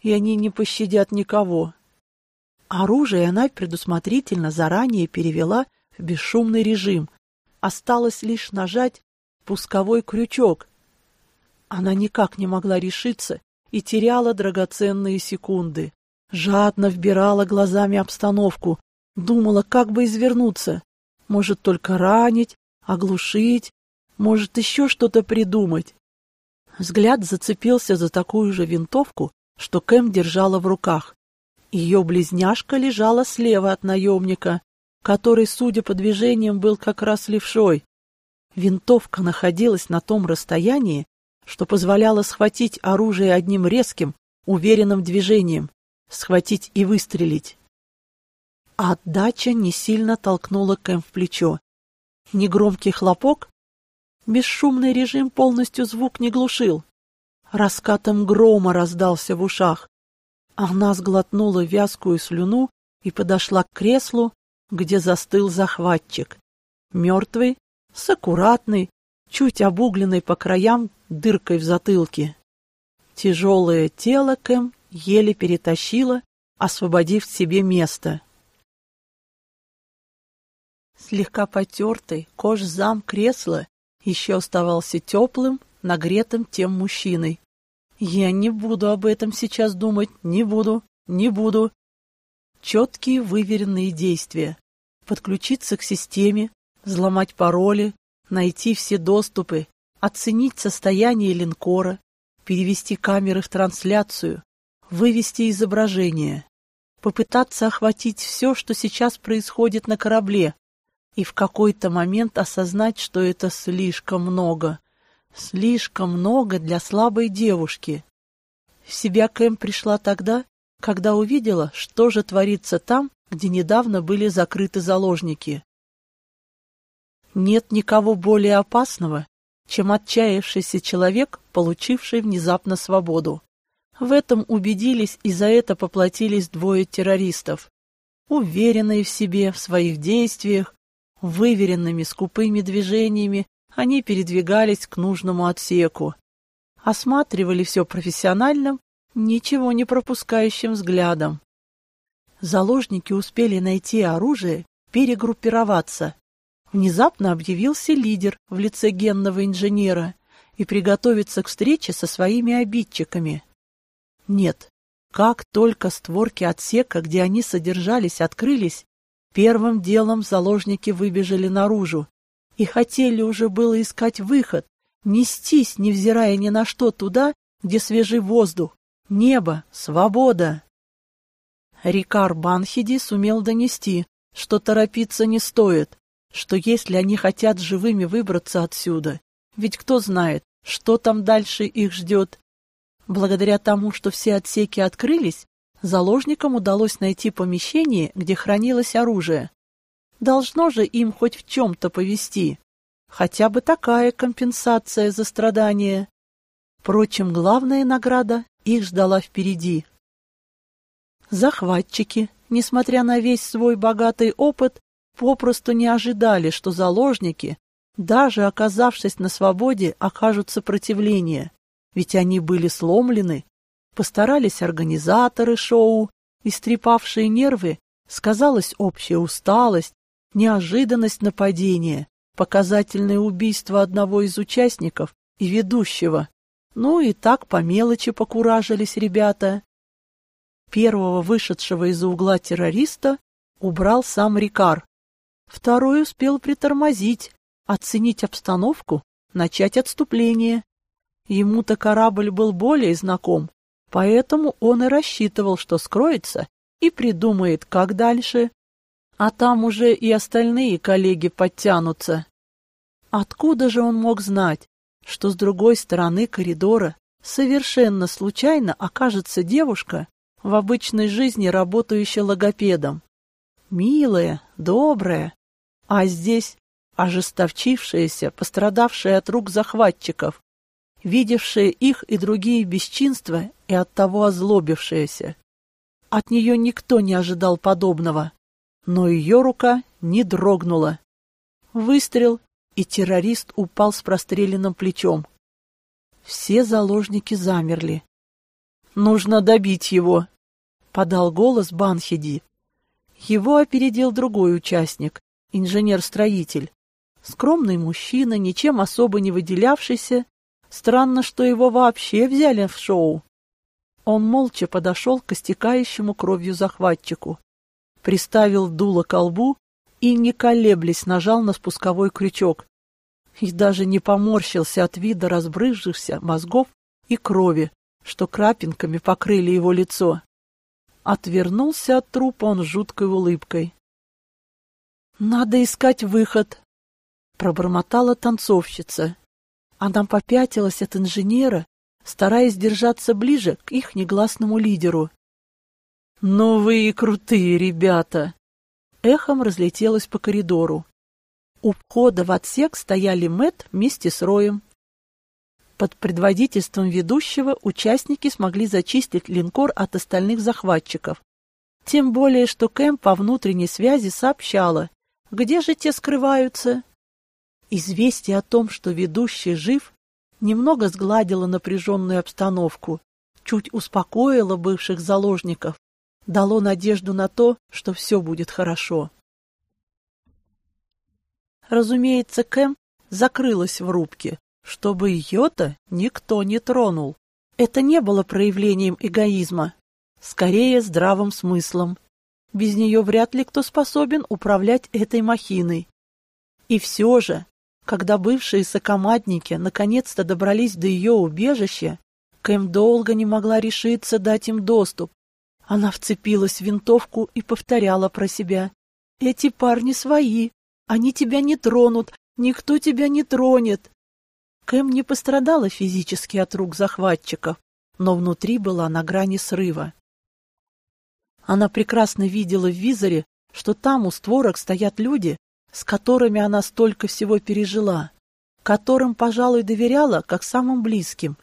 И они не пощадят никого. Оружие она предусмотрительно заранее перевела в бесшумный режим. Осталось лишь нажать пусковой крючок, она никак не могла решиться и теряла драгоценные секунды. Жадно вбирала глазами обстановку, думала, как бы извернуться. Может, только ранить, оглушить, может, еще что-то придумать. Взгляд зацепился за такую же винтовку, что Кэм держала в руках. Ее близняшка лежала слева от наемника, который, судя по движениям, был как раз левшой. Винтовка находилась на том расстоянии, что позволяло схватить оружие одним резким, уверенным движением, схватить и выстрелить. А отдача не сильно толкнула Кэм в плечо. Негромкий хлопок, бесшумный режим полностью звук не глушил. Раскатом грома раздался в ушах. Она сглотнула вязкую слюну и подошла к креслу, где застыл захватчик. Мертвый, с аккуратной, чуть обугленной по краям дыркой в затылке. Тяжелое тело Кэм еле перетащило, освободив себе место. Слегка потертый кожзам кресла еще оставался теплым, нагретым тем мужчиной. Я не буду об этом сейчас думать, не буду, не буду. Четкие выверенные действия. Подключиться к системе, взломать пароли, найти все доступы, оценить состояние линкора, перевести камеры в трансляцию, вывести изображение, попытаться охватить все, что сейчас происходит на корабле, и в какой-то момент осознать, что это слишком много. Слишком много для слабой девушки. В себя Кэм пришла тогда, когда увидела, что же творится там, где недавно были закрыты заложники. Нет никого более опасного, чем отчаявшийся человек, получивший внезапно свободу. В этом убедились и за это поплатились двое террористов. Уверенные в себе, в своих действиях, выверенными скупыми движениями, они передвигались к нужному отсеку. Осматривали все профессиональным, ничего не пропускающим взглядом. Заложники успели найти оружие, перегруппироваться. Внезапно объявился лидер в лице генного инженера и приготовиться к встрече со своими обидчиками. Нет, как только створки отсека, где они содержались, открылись, первым делом заложники выбежали наружу и хотели уже было искать выход, нестись, невзирая ни на что, туда, где свежий воздух, небо, свобода. Рикар Банхиди сумел донести, что торопиться не стоит, что если они хотят живыми выбраться отсюда, ведь кто знает, что там дальше их ждет. Благодаря тому, что все отсеки открылись, заложникам удалось найти помещение, где хранилось оружие. Должно же им хоть в чем-то повести. Хотя бы такая компенсация за страдания. Впрочем, главная награда их ждала впереди. Захватчики, несмотря на весь свой богатый опыт, попросту не ожидали, что заложники, даже оказавшись на свободе, окажут сопротивление, ведь они были сломлены. Постарались организаторы шоу, истрепавшие нервы, сказалась общая усталость, неожиданность нападения, показательное убийство одного из участников и ведущего. Ну и так по мелочи покуражились ребята. Первого вышедшего из-за угла террориста убрал сам Рикар. Второй успел притормозить, оценить обстановку, начать отступление. Ему-то корабль был более знаком, поэтому он и рассчитывал, что скроется и придумает, как дальше. А там уже и остальные коллеги подтянутся. Откуда же он мог знать, что с другой стороны коридора совершенно случайно окажется девушка, в обычной жизни работающая логопедом? Милая, добрая, а здесь ожесточившаяся, пострадавшая от рук захватчиков, видевшая их и другие бесчинства и оттого озлобившаяся. От нее никто не ожидал подобного, но ее рука не дрогнула. Выстрел, и террорист упал с простреленным плечом. Все заложники замерли. «Нужно добить его!» — подал голос Банхеди. Его опередил другой участник, инженер-строитель. Скромный мужчина, ничем особо не выделявшийся. Странно, что его вообще взяли в шоу. Он молча подошел к истекающему кровью захватчику, приставил дуло к колбу и, не колеблясь, нажал на спусковой крючок. И даже не поморщился от вида разбрызжихся мозгов и крови, что крапинками покрыли его лицо. Отвернулся от трупа он жуткой улыбкой. «Надо искать выход», — пробормотала танцовщица. Она попятилась от инженера стараясь держаться ближе к их негласному лидеру. «Ну вы и крутые ребята!» Эхом разлетелось по коридору. У входа в отсек стояли Мэт вместе с Роем. Под предводительством ведущего участники смогли зачистить линкор от остальных захватчиков. Тем более, что Кэм по внутренней связи сообщала, где же те скрываются. Известие о том, что ведущий жив, немного сгладило напряженную обстановку, чуть успокоило бывших заложников, дало надежду на то, что все будет хорошо. Разумеется, Кэм закрылась в рубке, чтобы ее-то никто не тронул. Это не было проявлением эгоизма, скорее здравым смыслом. Без нее вряд ли кто способен управлять этой махиной. И все же когда бывшие сокомандники наконец-то добрались до ее убежища, Кэм долго не могла решиться дать им доступ. Она вцепилась в винтовку и повторяла про себя. «Эти парни свои. Они тебя не тронут. Никто тебя не тронет». Кэм не пострадала физически от рук захватчиков, но внутри была на грани срыва. Она прекрасно видела в визоре, что там у створок стоят люди, с которыми она столько всего пережила, которым, пожалуй, доверяла как самым близким.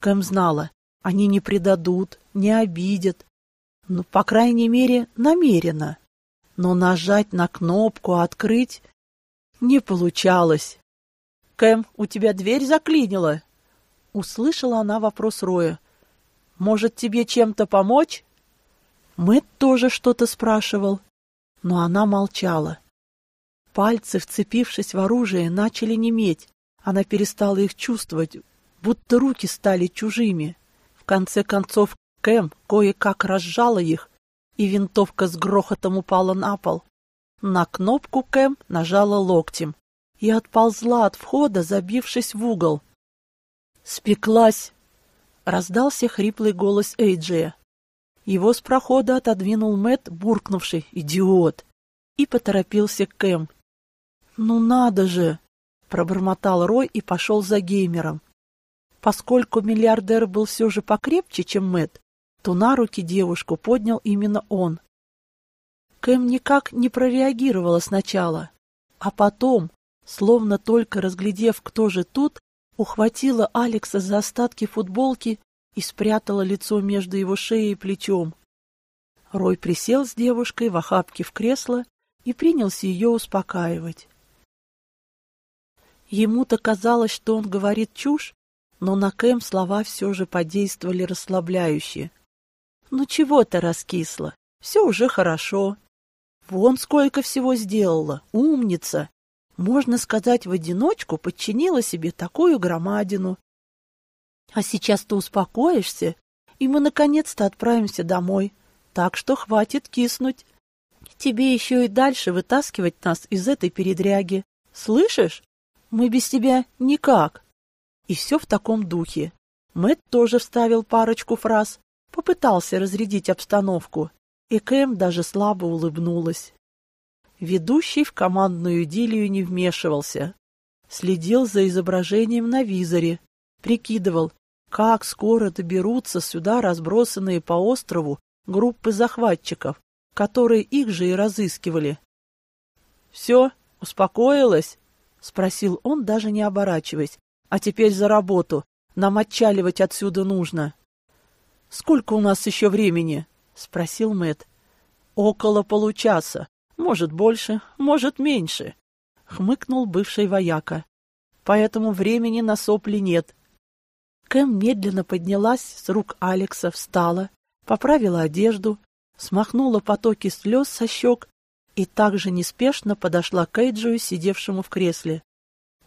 Кэм знала, они не предадут, не обидят, ну, по крайней мере, намеренно. Но нажать на кнопку «Открыть» не получалось. «Кэм, у тебя дверь заклинила?» Услышала она вопрос Роя. «Может, тебе чем-то помочь?» Мэтт тоже что-то спрашивал, но она молчала. Пальцы, вцепившись в оружие, начали неметь. Она перестала их чувствовать, будто руки стали чужими. В конце концов Кэм кое-как разжала их, и винтовка с грохотом упала на пол. На кнопку Кэм нажала локтем и отползла от входа, забившись в угол. «Спеклась!» — раздался хриплый голос Эйджея. Его с прохода отодвинул Мэт, буркнувший «Идиот!» и поторопился к Кэм, «Ну надо же!» — пробормотал Рой и пошел за геймером. Поскольку миллиардер был все же покрепче, чем Мэт, то на руки девушку поднял именно он. Кэм никак не прореагировала сначала, а потом, словно только разглядев, кто же тут, ухватила Алекса за остатки футболки и спрятала лицо между его шеей и плечом. Рой присел с девушкой в охапке в кресло и принялся ее успокаивать. Ему-то казалось, что он говорит чушь, но на Кэм слова все же подействовали расслабляюще. «Ну чего ты раскисла? Все уже хорошо. Вон сколько всего сделала, умница. Можно сказать, в одиночку подчинила себе такую громадину. А сейчас ты успокоишься, и мы наконец-то отправимся домой. Так что хватит киснуть. Тебе еще и дальше вытаскивать нас из этой передряги. Слышишь? Мы без тебя никак. И все в таком духе. Мэтт тоже вставил парочку фраз, попытался разрядить обстановку, и Кэм даже слабо улыбнулась. Ведущий в командную идиллию не вмешивался. Следил за изображением на визоре, прикидывал, как скоро доберутся сюда разбросанные по острову группы захватчиков, которые их же и разыскивали. — Все, успокоилась? — спросил он, даже не оборачиваясь. — А теперь за работу. Нам отчаливать отсюда нужно. — Сколько у нас еще времени? — спросил Мэт. Около получаса. Может, больше, может, меньше. Хмыкнул бывший вояка. Поэтому времени на сопли нет. Кэм медленно поднялась с рук Алекса, встала, поправила одежду, смахнула потоки слез со щек и также неспешно подошла к Эйджию, сидевшему в кресле.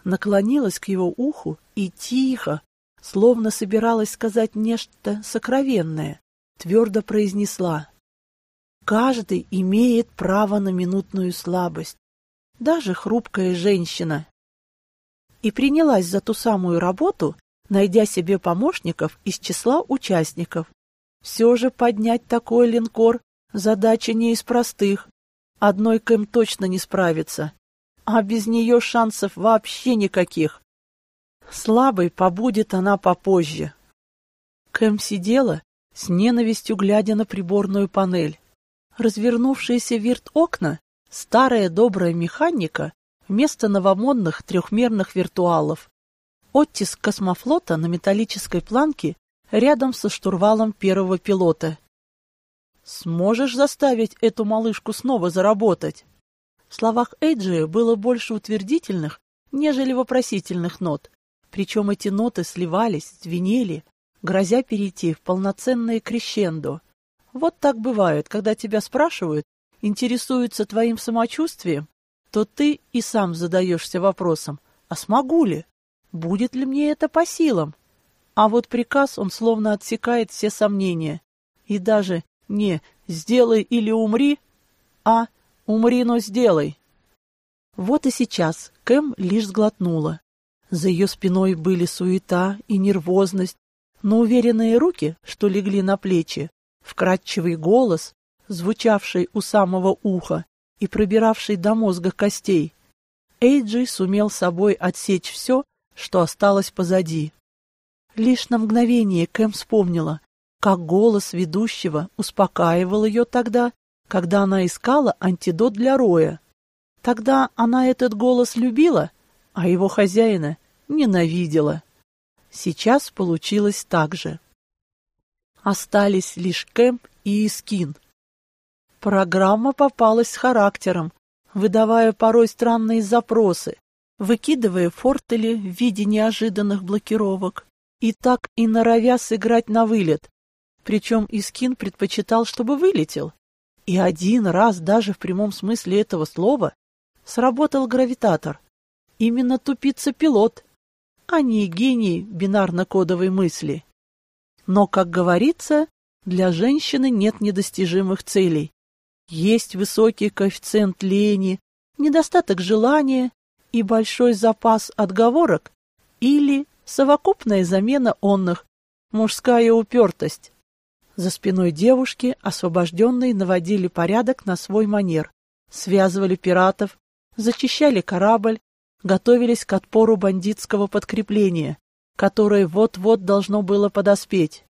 Наклонилась к его уху и тихо, словно собиралась сказать нечто сокровенное, твердо произнесла. «Каждый имеет право на минутную слабость, даже хрупкая женщина». И принялась за ту самую работу, найдя себе помощников из числа участников. Все же поднять такой линкор – задача не из простых. Одной Кэм точно не справится, а без нее шансов вообще никаких. Слабой побудет она попозже. Кэм сидела, с ненавистью глядя на приборную панель. Развернувшиеся вирт-окна – старая добрая механика вместо новомодных трехмерных виртуалов. Оттиск космофлота на металлической планке рядом со штурвалом первого пилота. «Сможешь заставить эту малышку снова заработать?» В словах Эйджия было больше утвердительных, нежели вопросительных нот, причем эти ноты сливались, звенели, грозя перейти в полноценное крещендо. Вот так бывает, когда тебя спрашивают, интересуются твоим самочувствием, то ты и сам задаешься вопросом, а смогу ли? Будет ли мне это по силам? А вот приказ он словно отсекает все сомнения. И даже не «сделай или умри», а «умри, но сделай». Вот и сейчас Кэм лишь сглотнула. За ее спиной были суета и нервозность, но уверенные руки, что легли на плечи, вкрадчивый голос, звучавший у самого уха и пробиравший до мозга костей. Эйджи сумел собой отсечь все, что осталось позади. Лишь на мгновение Кэм вспомнила, как голос ведущего успокаивал ее тогда, когда она искала антидот для Роя. Тогда она этот голос любила, а его хозяина ненавидела. Сейчас получилось так же. Остались лишь Кэмп и Искин. Программа попалась с характером, выдавая порой странные запросы, выкидывая фортели в виде неожиданных блокировок и так и норовя сыграть на вылет. Причем Искин предпочитал, чтобы вылетел. И один раз даже в прямом смысле этого слова сработал гравитатор. Именно тупица-пилот, а не гений бинарно-кодовой мысли. Но, как говорится, для женщины нет недостижимых целей. Есть высокий коэффициент лени, недостаток желания и большой запас отговорок или совокупная замена онных, мужская упертость. За спиной девушки, освобожденные, наводили порядок на свой манер, связывали пиратов, зачищали корабль, готовились к отпору бандитского подкрепления, которое вот-вот должно было подоспеть.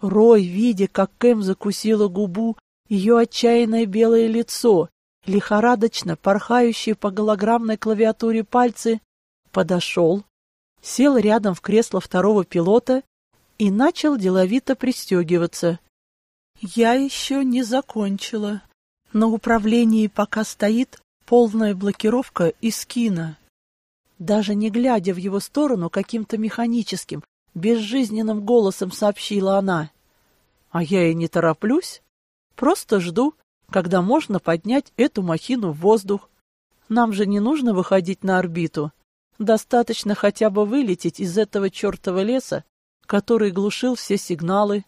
Рой, видя, как Кэм закусила губу ее отчаянное белое лицо, лихорадочно порхающие по голограммной клавиатуре пальцы, подошел, сел рядом в кресло второго пилота и начал деловито пристегиваться. Я еще не закончила. На управлении пока стоит полная блокировка из кино. Даже не глядя в его сторону каким-то механическим, безжизненным голосом сообщила она. А я и не тороплюсь, просто жду, когда можно поднять эту махину в воздух. Нам же не нужно выходить на орбиту. Достаточно хотя бы вылететь из этого чертова леса, который глушил все сигналы.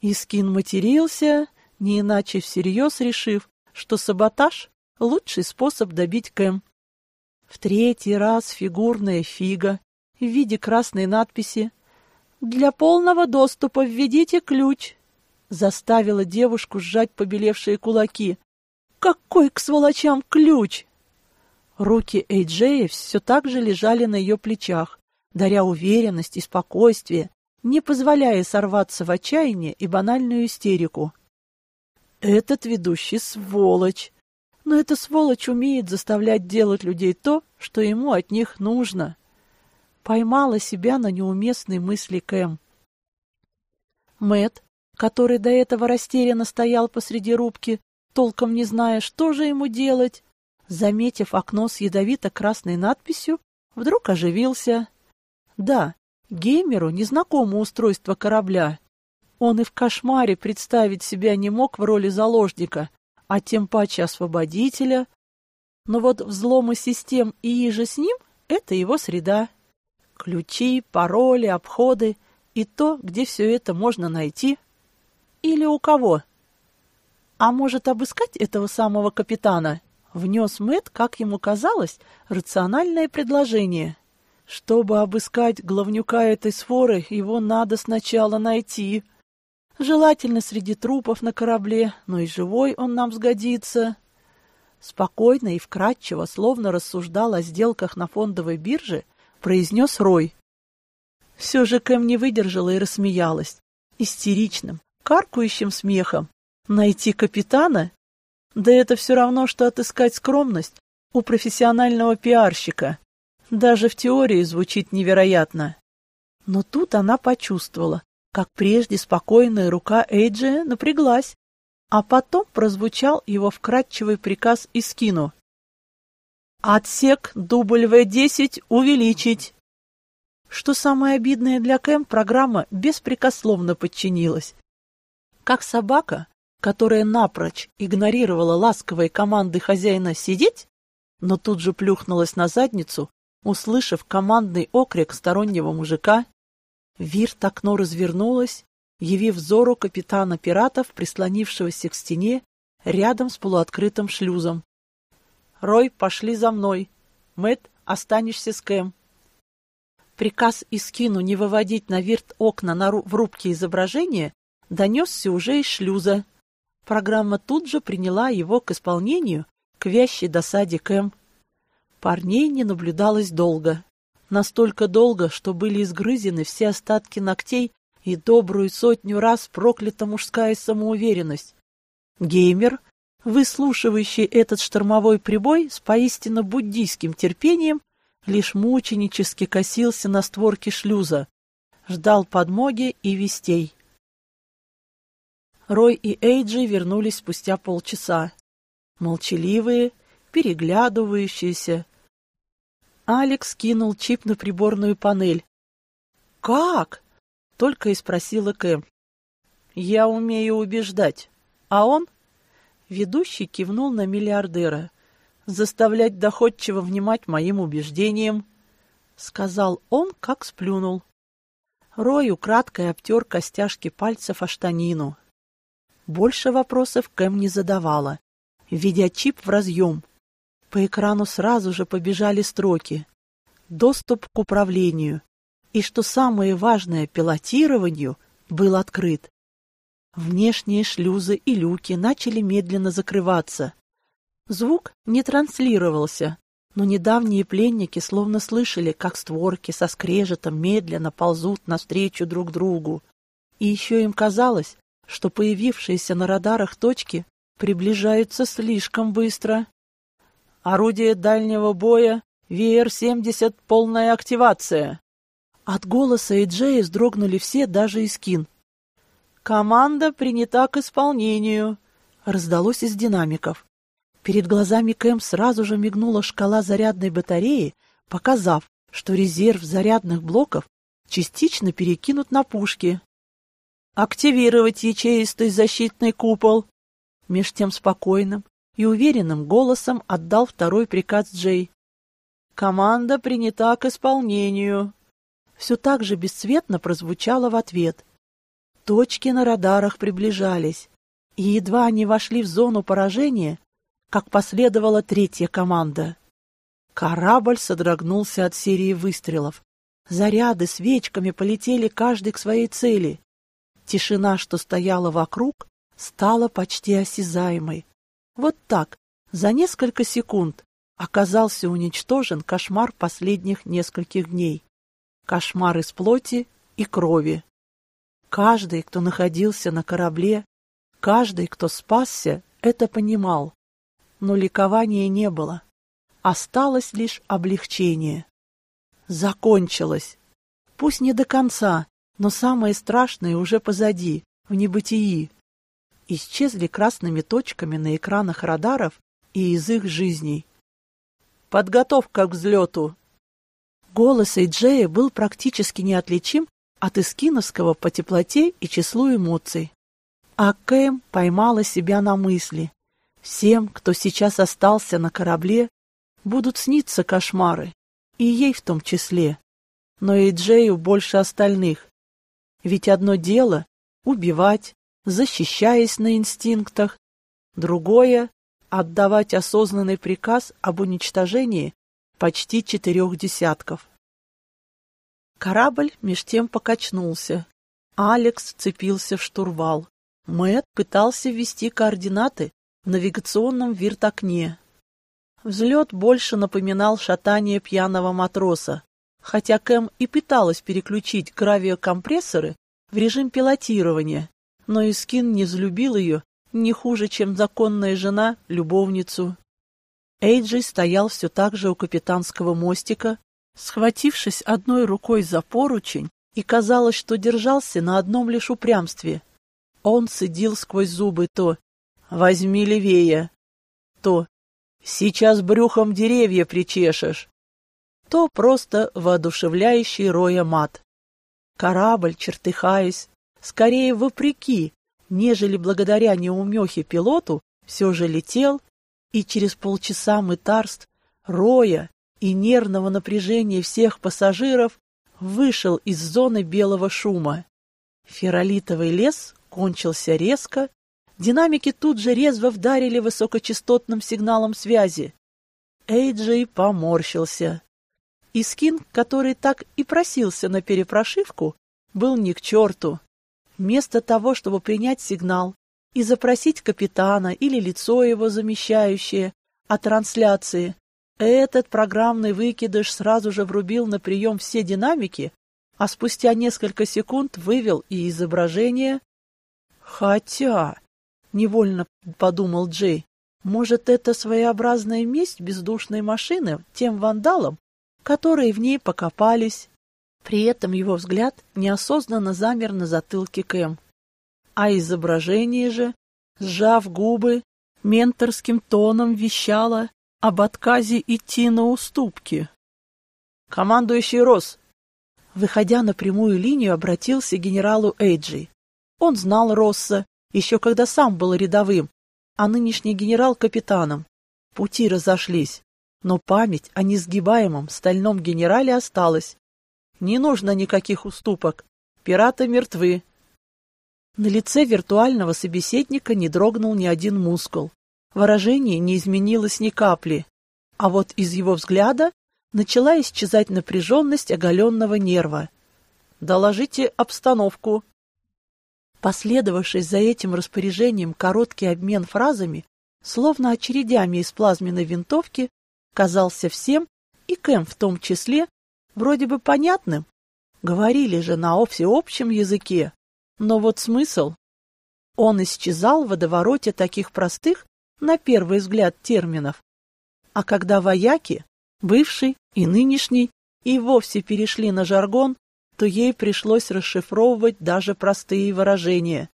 Искин матерился, не иначе всерьез решив, что саботаж — лучший способ добить Кэм. В третий раз фигурная фига в виде красной надписи «Для полного доступа введите ключ» заставила девушку сжать побелевшие кулаки. «Какой к сволочам ключ?» Руки Эйджея все так же лежали на ее плечах, даря уверенность и спокойствие, не позволяя сорваться в отчаяние и банальную истерику. «Этот ведущий сволочь!» Но эта сволочь умеет заставлять делать людей то, что ему от них нужно. Поймала себя на неуместной мысли Кэм. Мэт, который до этого растерянно стоял посреди рубки, толком не зная, что же ему делать, заметив окно с ядовито-красной надписью, вдруг оживился. Да, геймеру незнакомо устройство корабля. Он и в кошмаре представить себя не мог в роли заложника, а тем паче освободителя. Но вот взломы систем и иже с ним — это его среда. Ключи, пароли, обходы и то, где все это можно найти. Или у кого? А может, обыскать этого самого капитана? Внес Мэт, как ему казалось, рациональное предложение. Чтобы обыскать главнюка этой сфоры, его надо сначала найти. Желательно среди трупов на корабле, но и живой он нам сгодится. Спокойно и вкратчиво, словно рассуждал о сделках на фондовой бирже, произнес Рой. Все же Кэм не выдержала и рассмеялась. Истеричным, каркающим смехом. Найти капитана? Да это все равно, что отыскать скромность у профессионального пиарщика. Даже в теории звучит невероятно. Но тут она почувствовала, как прежде спокойная рука Эйджи напряглась, а потом прозвучал его вкрадчивый приказ из кино. «Отсек W10 увеличить!» Что самое обидное для Кэм, программа беспрекословно подчинилась. Как собака, которая напрочь игнорировала ласковые команды хозяина сидеть, но тут же плюхнулась на задницу, услышав командный окрик стороннего мужика Вирт окно развернулось, явив взору капитана пиратов, прислонившегося к стене, рядом с полуоткрытым шлюзом. «Рой, пошли за мной. Мэт, останешься с Кэм». Приказ Искину не выводить на Вирт окна на ру в рубке изображения донесся уже из шлюза. Программа тут же приняла его к исполнению к вящей досаде Кэм. Парней не наблюдалось долго настолько долго, что были изгрызены все остатки ногтей и добрую сотню раз проклята мужская самоуверенность. Геймер, выслушивающий этот штормовой прибой с поистине буддийским терпением, лишь мученически косился на створке шлюза, ждал подмоги и вестей. Рой и Эйджи вернулись спустя полчаса. Молчаливые, переглядывающиеся, Алекс кинул чип на приборную панель. «Как?» — только и спросила Кэм. «Я умею убеждать. А он?» Ведущий кивнул на миллиардера. «Заставлять доходчиво внимать моим убеждениям», — сказал он, как сплюнул. Рой украдкой обтер костяшки пальцев о штанину. Больше вопросов Кэм не задавала, видя чип в разъем. По экрану сразу же побежали строки. Доступ к управлению. И, что самое важное, пилотированию, был открыт. Внешние шлюзы и люки начали медленно закрываться. Звук не транслировался, но недавние пленники словно слышали, как створки со скрежетом медленно ползут навстречу друг другу. И еще им казалось, что появившиеся на радарах точки приближаются слишком быстро. Орудие дальнего боя VR-70 полная активация. От голоса Эйджея вздрогнули все, даже и скин. «Команда принята к исполнению», — раздалось из динамиков. Перед глазами Кэм сразу же мигнула шкала зарядной батареи, показав, что резерв зарядных блоков частично перекинут на пушки. «Активировать ячеистый защитный купол!» Меж тем спокойным и уверенным голосом отдал второй приказ Джей. «Команда принята к исполнению!» Все так же бесцветно прозвучало в ответ. Точки на радарах приближались, и едва они вошли в зону поражения, как последовала третья команда. Корабль содрогнулся от серии выстрелов. Заряды свечками полетели каждый к своей цели. Тишина, что стояла вокруг, стала почти осязаемой. Вот так, за несколько секунд, оказался уничтожен кошмар последних нескольких дней. Кошмар из плоти и крови. Каждый, кто находился на корабле, каждый, кто спасся, это понимал. Но ликования не было. Осталось лишь облегчение. Закончилось. Пусть не до конца, но самое страшное уже позади, в небытии. Исчезли красными точками на экранах радаров и из их жизней. «Подготовка к взлету!» Голос Эйджея был практически неотличим от эскиновского по теплоте и числу эмоций. А Кэм поймала себя на мысли. Всем, кто сейчас остался на корабле, Будут сниться кошмары, и ей в том числе, но и Джею больше остальных. Ведь одно дело — убивать, защищаясь на инстинктах, другое — отдавать осознанный приказ об уничтожении почти четырех десятков. Корабль меж тем покачнулся. Алекс вцепился в штурвал. Мэтт пытался ввести координаты в навигационном виртокне, Взлет больше напоминал шатание пьяного матроса, хотя Кэм и пыталась переключить гравиокомпрессоры в режим пилотирования, но Искин не взлюбил ее не хуже, чем законная жена любовницу. Эйджи стоял все так же у капитанского мостика, схватившись одной рукой за поручень, и казалось, что держался на одном лишь упрямстве. Он сидел сквозь зубы то «возьми левее», то Сейчас брюхом деревья причешешь. То просто воодушевляющий роя мат. Корабль, чертыхаясь, скорее вопреки, нежели благодаря неумехе пилоту, все же летел, и через полчаса мытарств, роя и нервного напряжения всех пассажиров вышел из зоны белого шума. Феролитовый лес кончился резко Динамики тут же резво вдарили высокочастотным сигналом связи. Эйджей поморщился. Искин, который так и просился на перепрошивку, был не к черту. Вместо того, чтобы принять сигнал и запросить капитана или лицо его замещающее о трансляции, этот программный выкидыш сразу же врубил на прием все динамики, а спустя несколько секунд вывел и изображение. Хотя... — невольно подумал Джей. «Может, это своеобразная месть бездушной машины тем вандалам, которые в ней покопались?» При этом его взгляд неосознанно замер на затылке Кэм. А изображение же, сжав губы, менторским тоном вещало об отказе идти на уступки. «Командующий Рос!» Выходя на прямую линию, обратился к генералу Эйджи. Он знал Росса еще когда сам был рядовым, а нынешний генерал капитаном. Пути разошлись, но память о несгибаемом стальном генерале осталась. Не нужно никаких уступок. Пираты мертвы. На лице виртуального собеседника не дрогнул ни один мускул. Выражение не изменилось ни капли. А вот из его взгляда начала исчезать напряженность оголенного нерва. «Доложите обстановку», Последовавший за этим распоряжением короткий обмен фразами, словно очередями из плазменной винтовки, казался всем, и Кэм в том числе, вроде бы понятным. Говорили же на всеобщем языке. Но вот смысл? Он исчезал в водовороте таких простых, на первый взгляд, терминов. А когда вояки, бывший и нынешний, и вовсе перешли на жаргон, то ей пришлось расшифровывать даже простые выражения.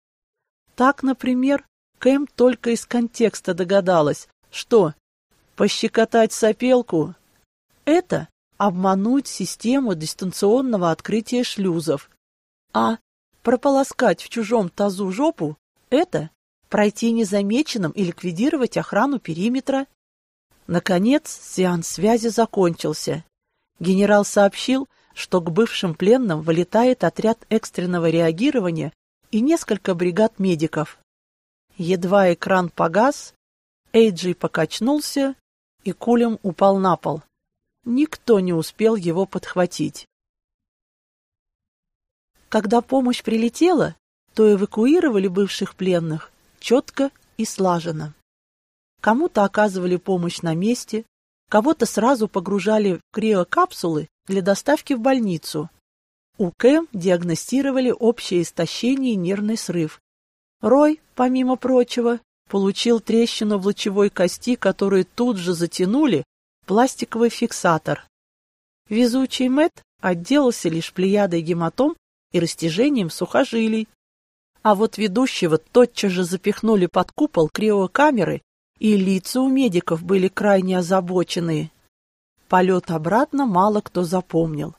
Так, например, Кэм только из контекста догадалась, что «пощекотать сопелку» — это обмануть систему дистанционного открытия шлюзов, а прополоскать в чужом тазу жопу — это пройти незамеченным и ликвидировать охрану периметра. Наконец, сеанс связи закончился. Генерал сообщил, что к бывшим пленным вылетает отряд экстренного реагирования и несколько бригад медиков. Едва экран погас, Эйджи покачнулся и кулем упал на пол. Никто не успел его подхватить. Когда помощь прилетела, то эвакуировали бывших пленных четко и слаженно. Кому-то оказывали помощь на месте, кого-то сразу погружали в криокапсулы для доставки в больницу. У Кэм диагностировали общее истощение и нервный срыв. Рой, помимо прочего, получил трещину в лучевой кости, которую тут же затянули пластиковый фиксатор. Везучий Мэт отделался лишь плеядой гематом и растяжением сухожилий. А вот ведущего тотчас же запихнули под купол криокамеры, и лица у медиков были крайне озабоченные. Полет обратно мало кто запомнил.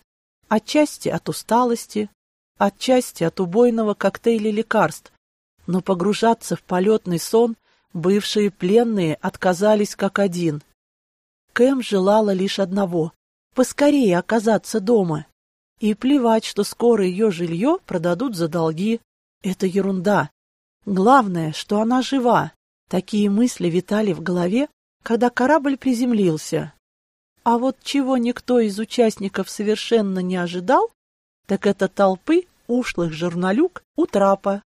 Отчасти от усталости, отчасти от убойного коктейля лекарств, но погружаться в полетный сон бывшие пленные отказались как один. Кэм желала лишь одного — поскорее оказаться дома. И плевать, что скоро ее жилье продадут за долги. Это ерунда. Главное, что она жива. Такие мысли витали в голове, когда корабль приземлился. А вот чего никто из участников совершенно не ожидал, так это толпы ушлых журналюк у трапа,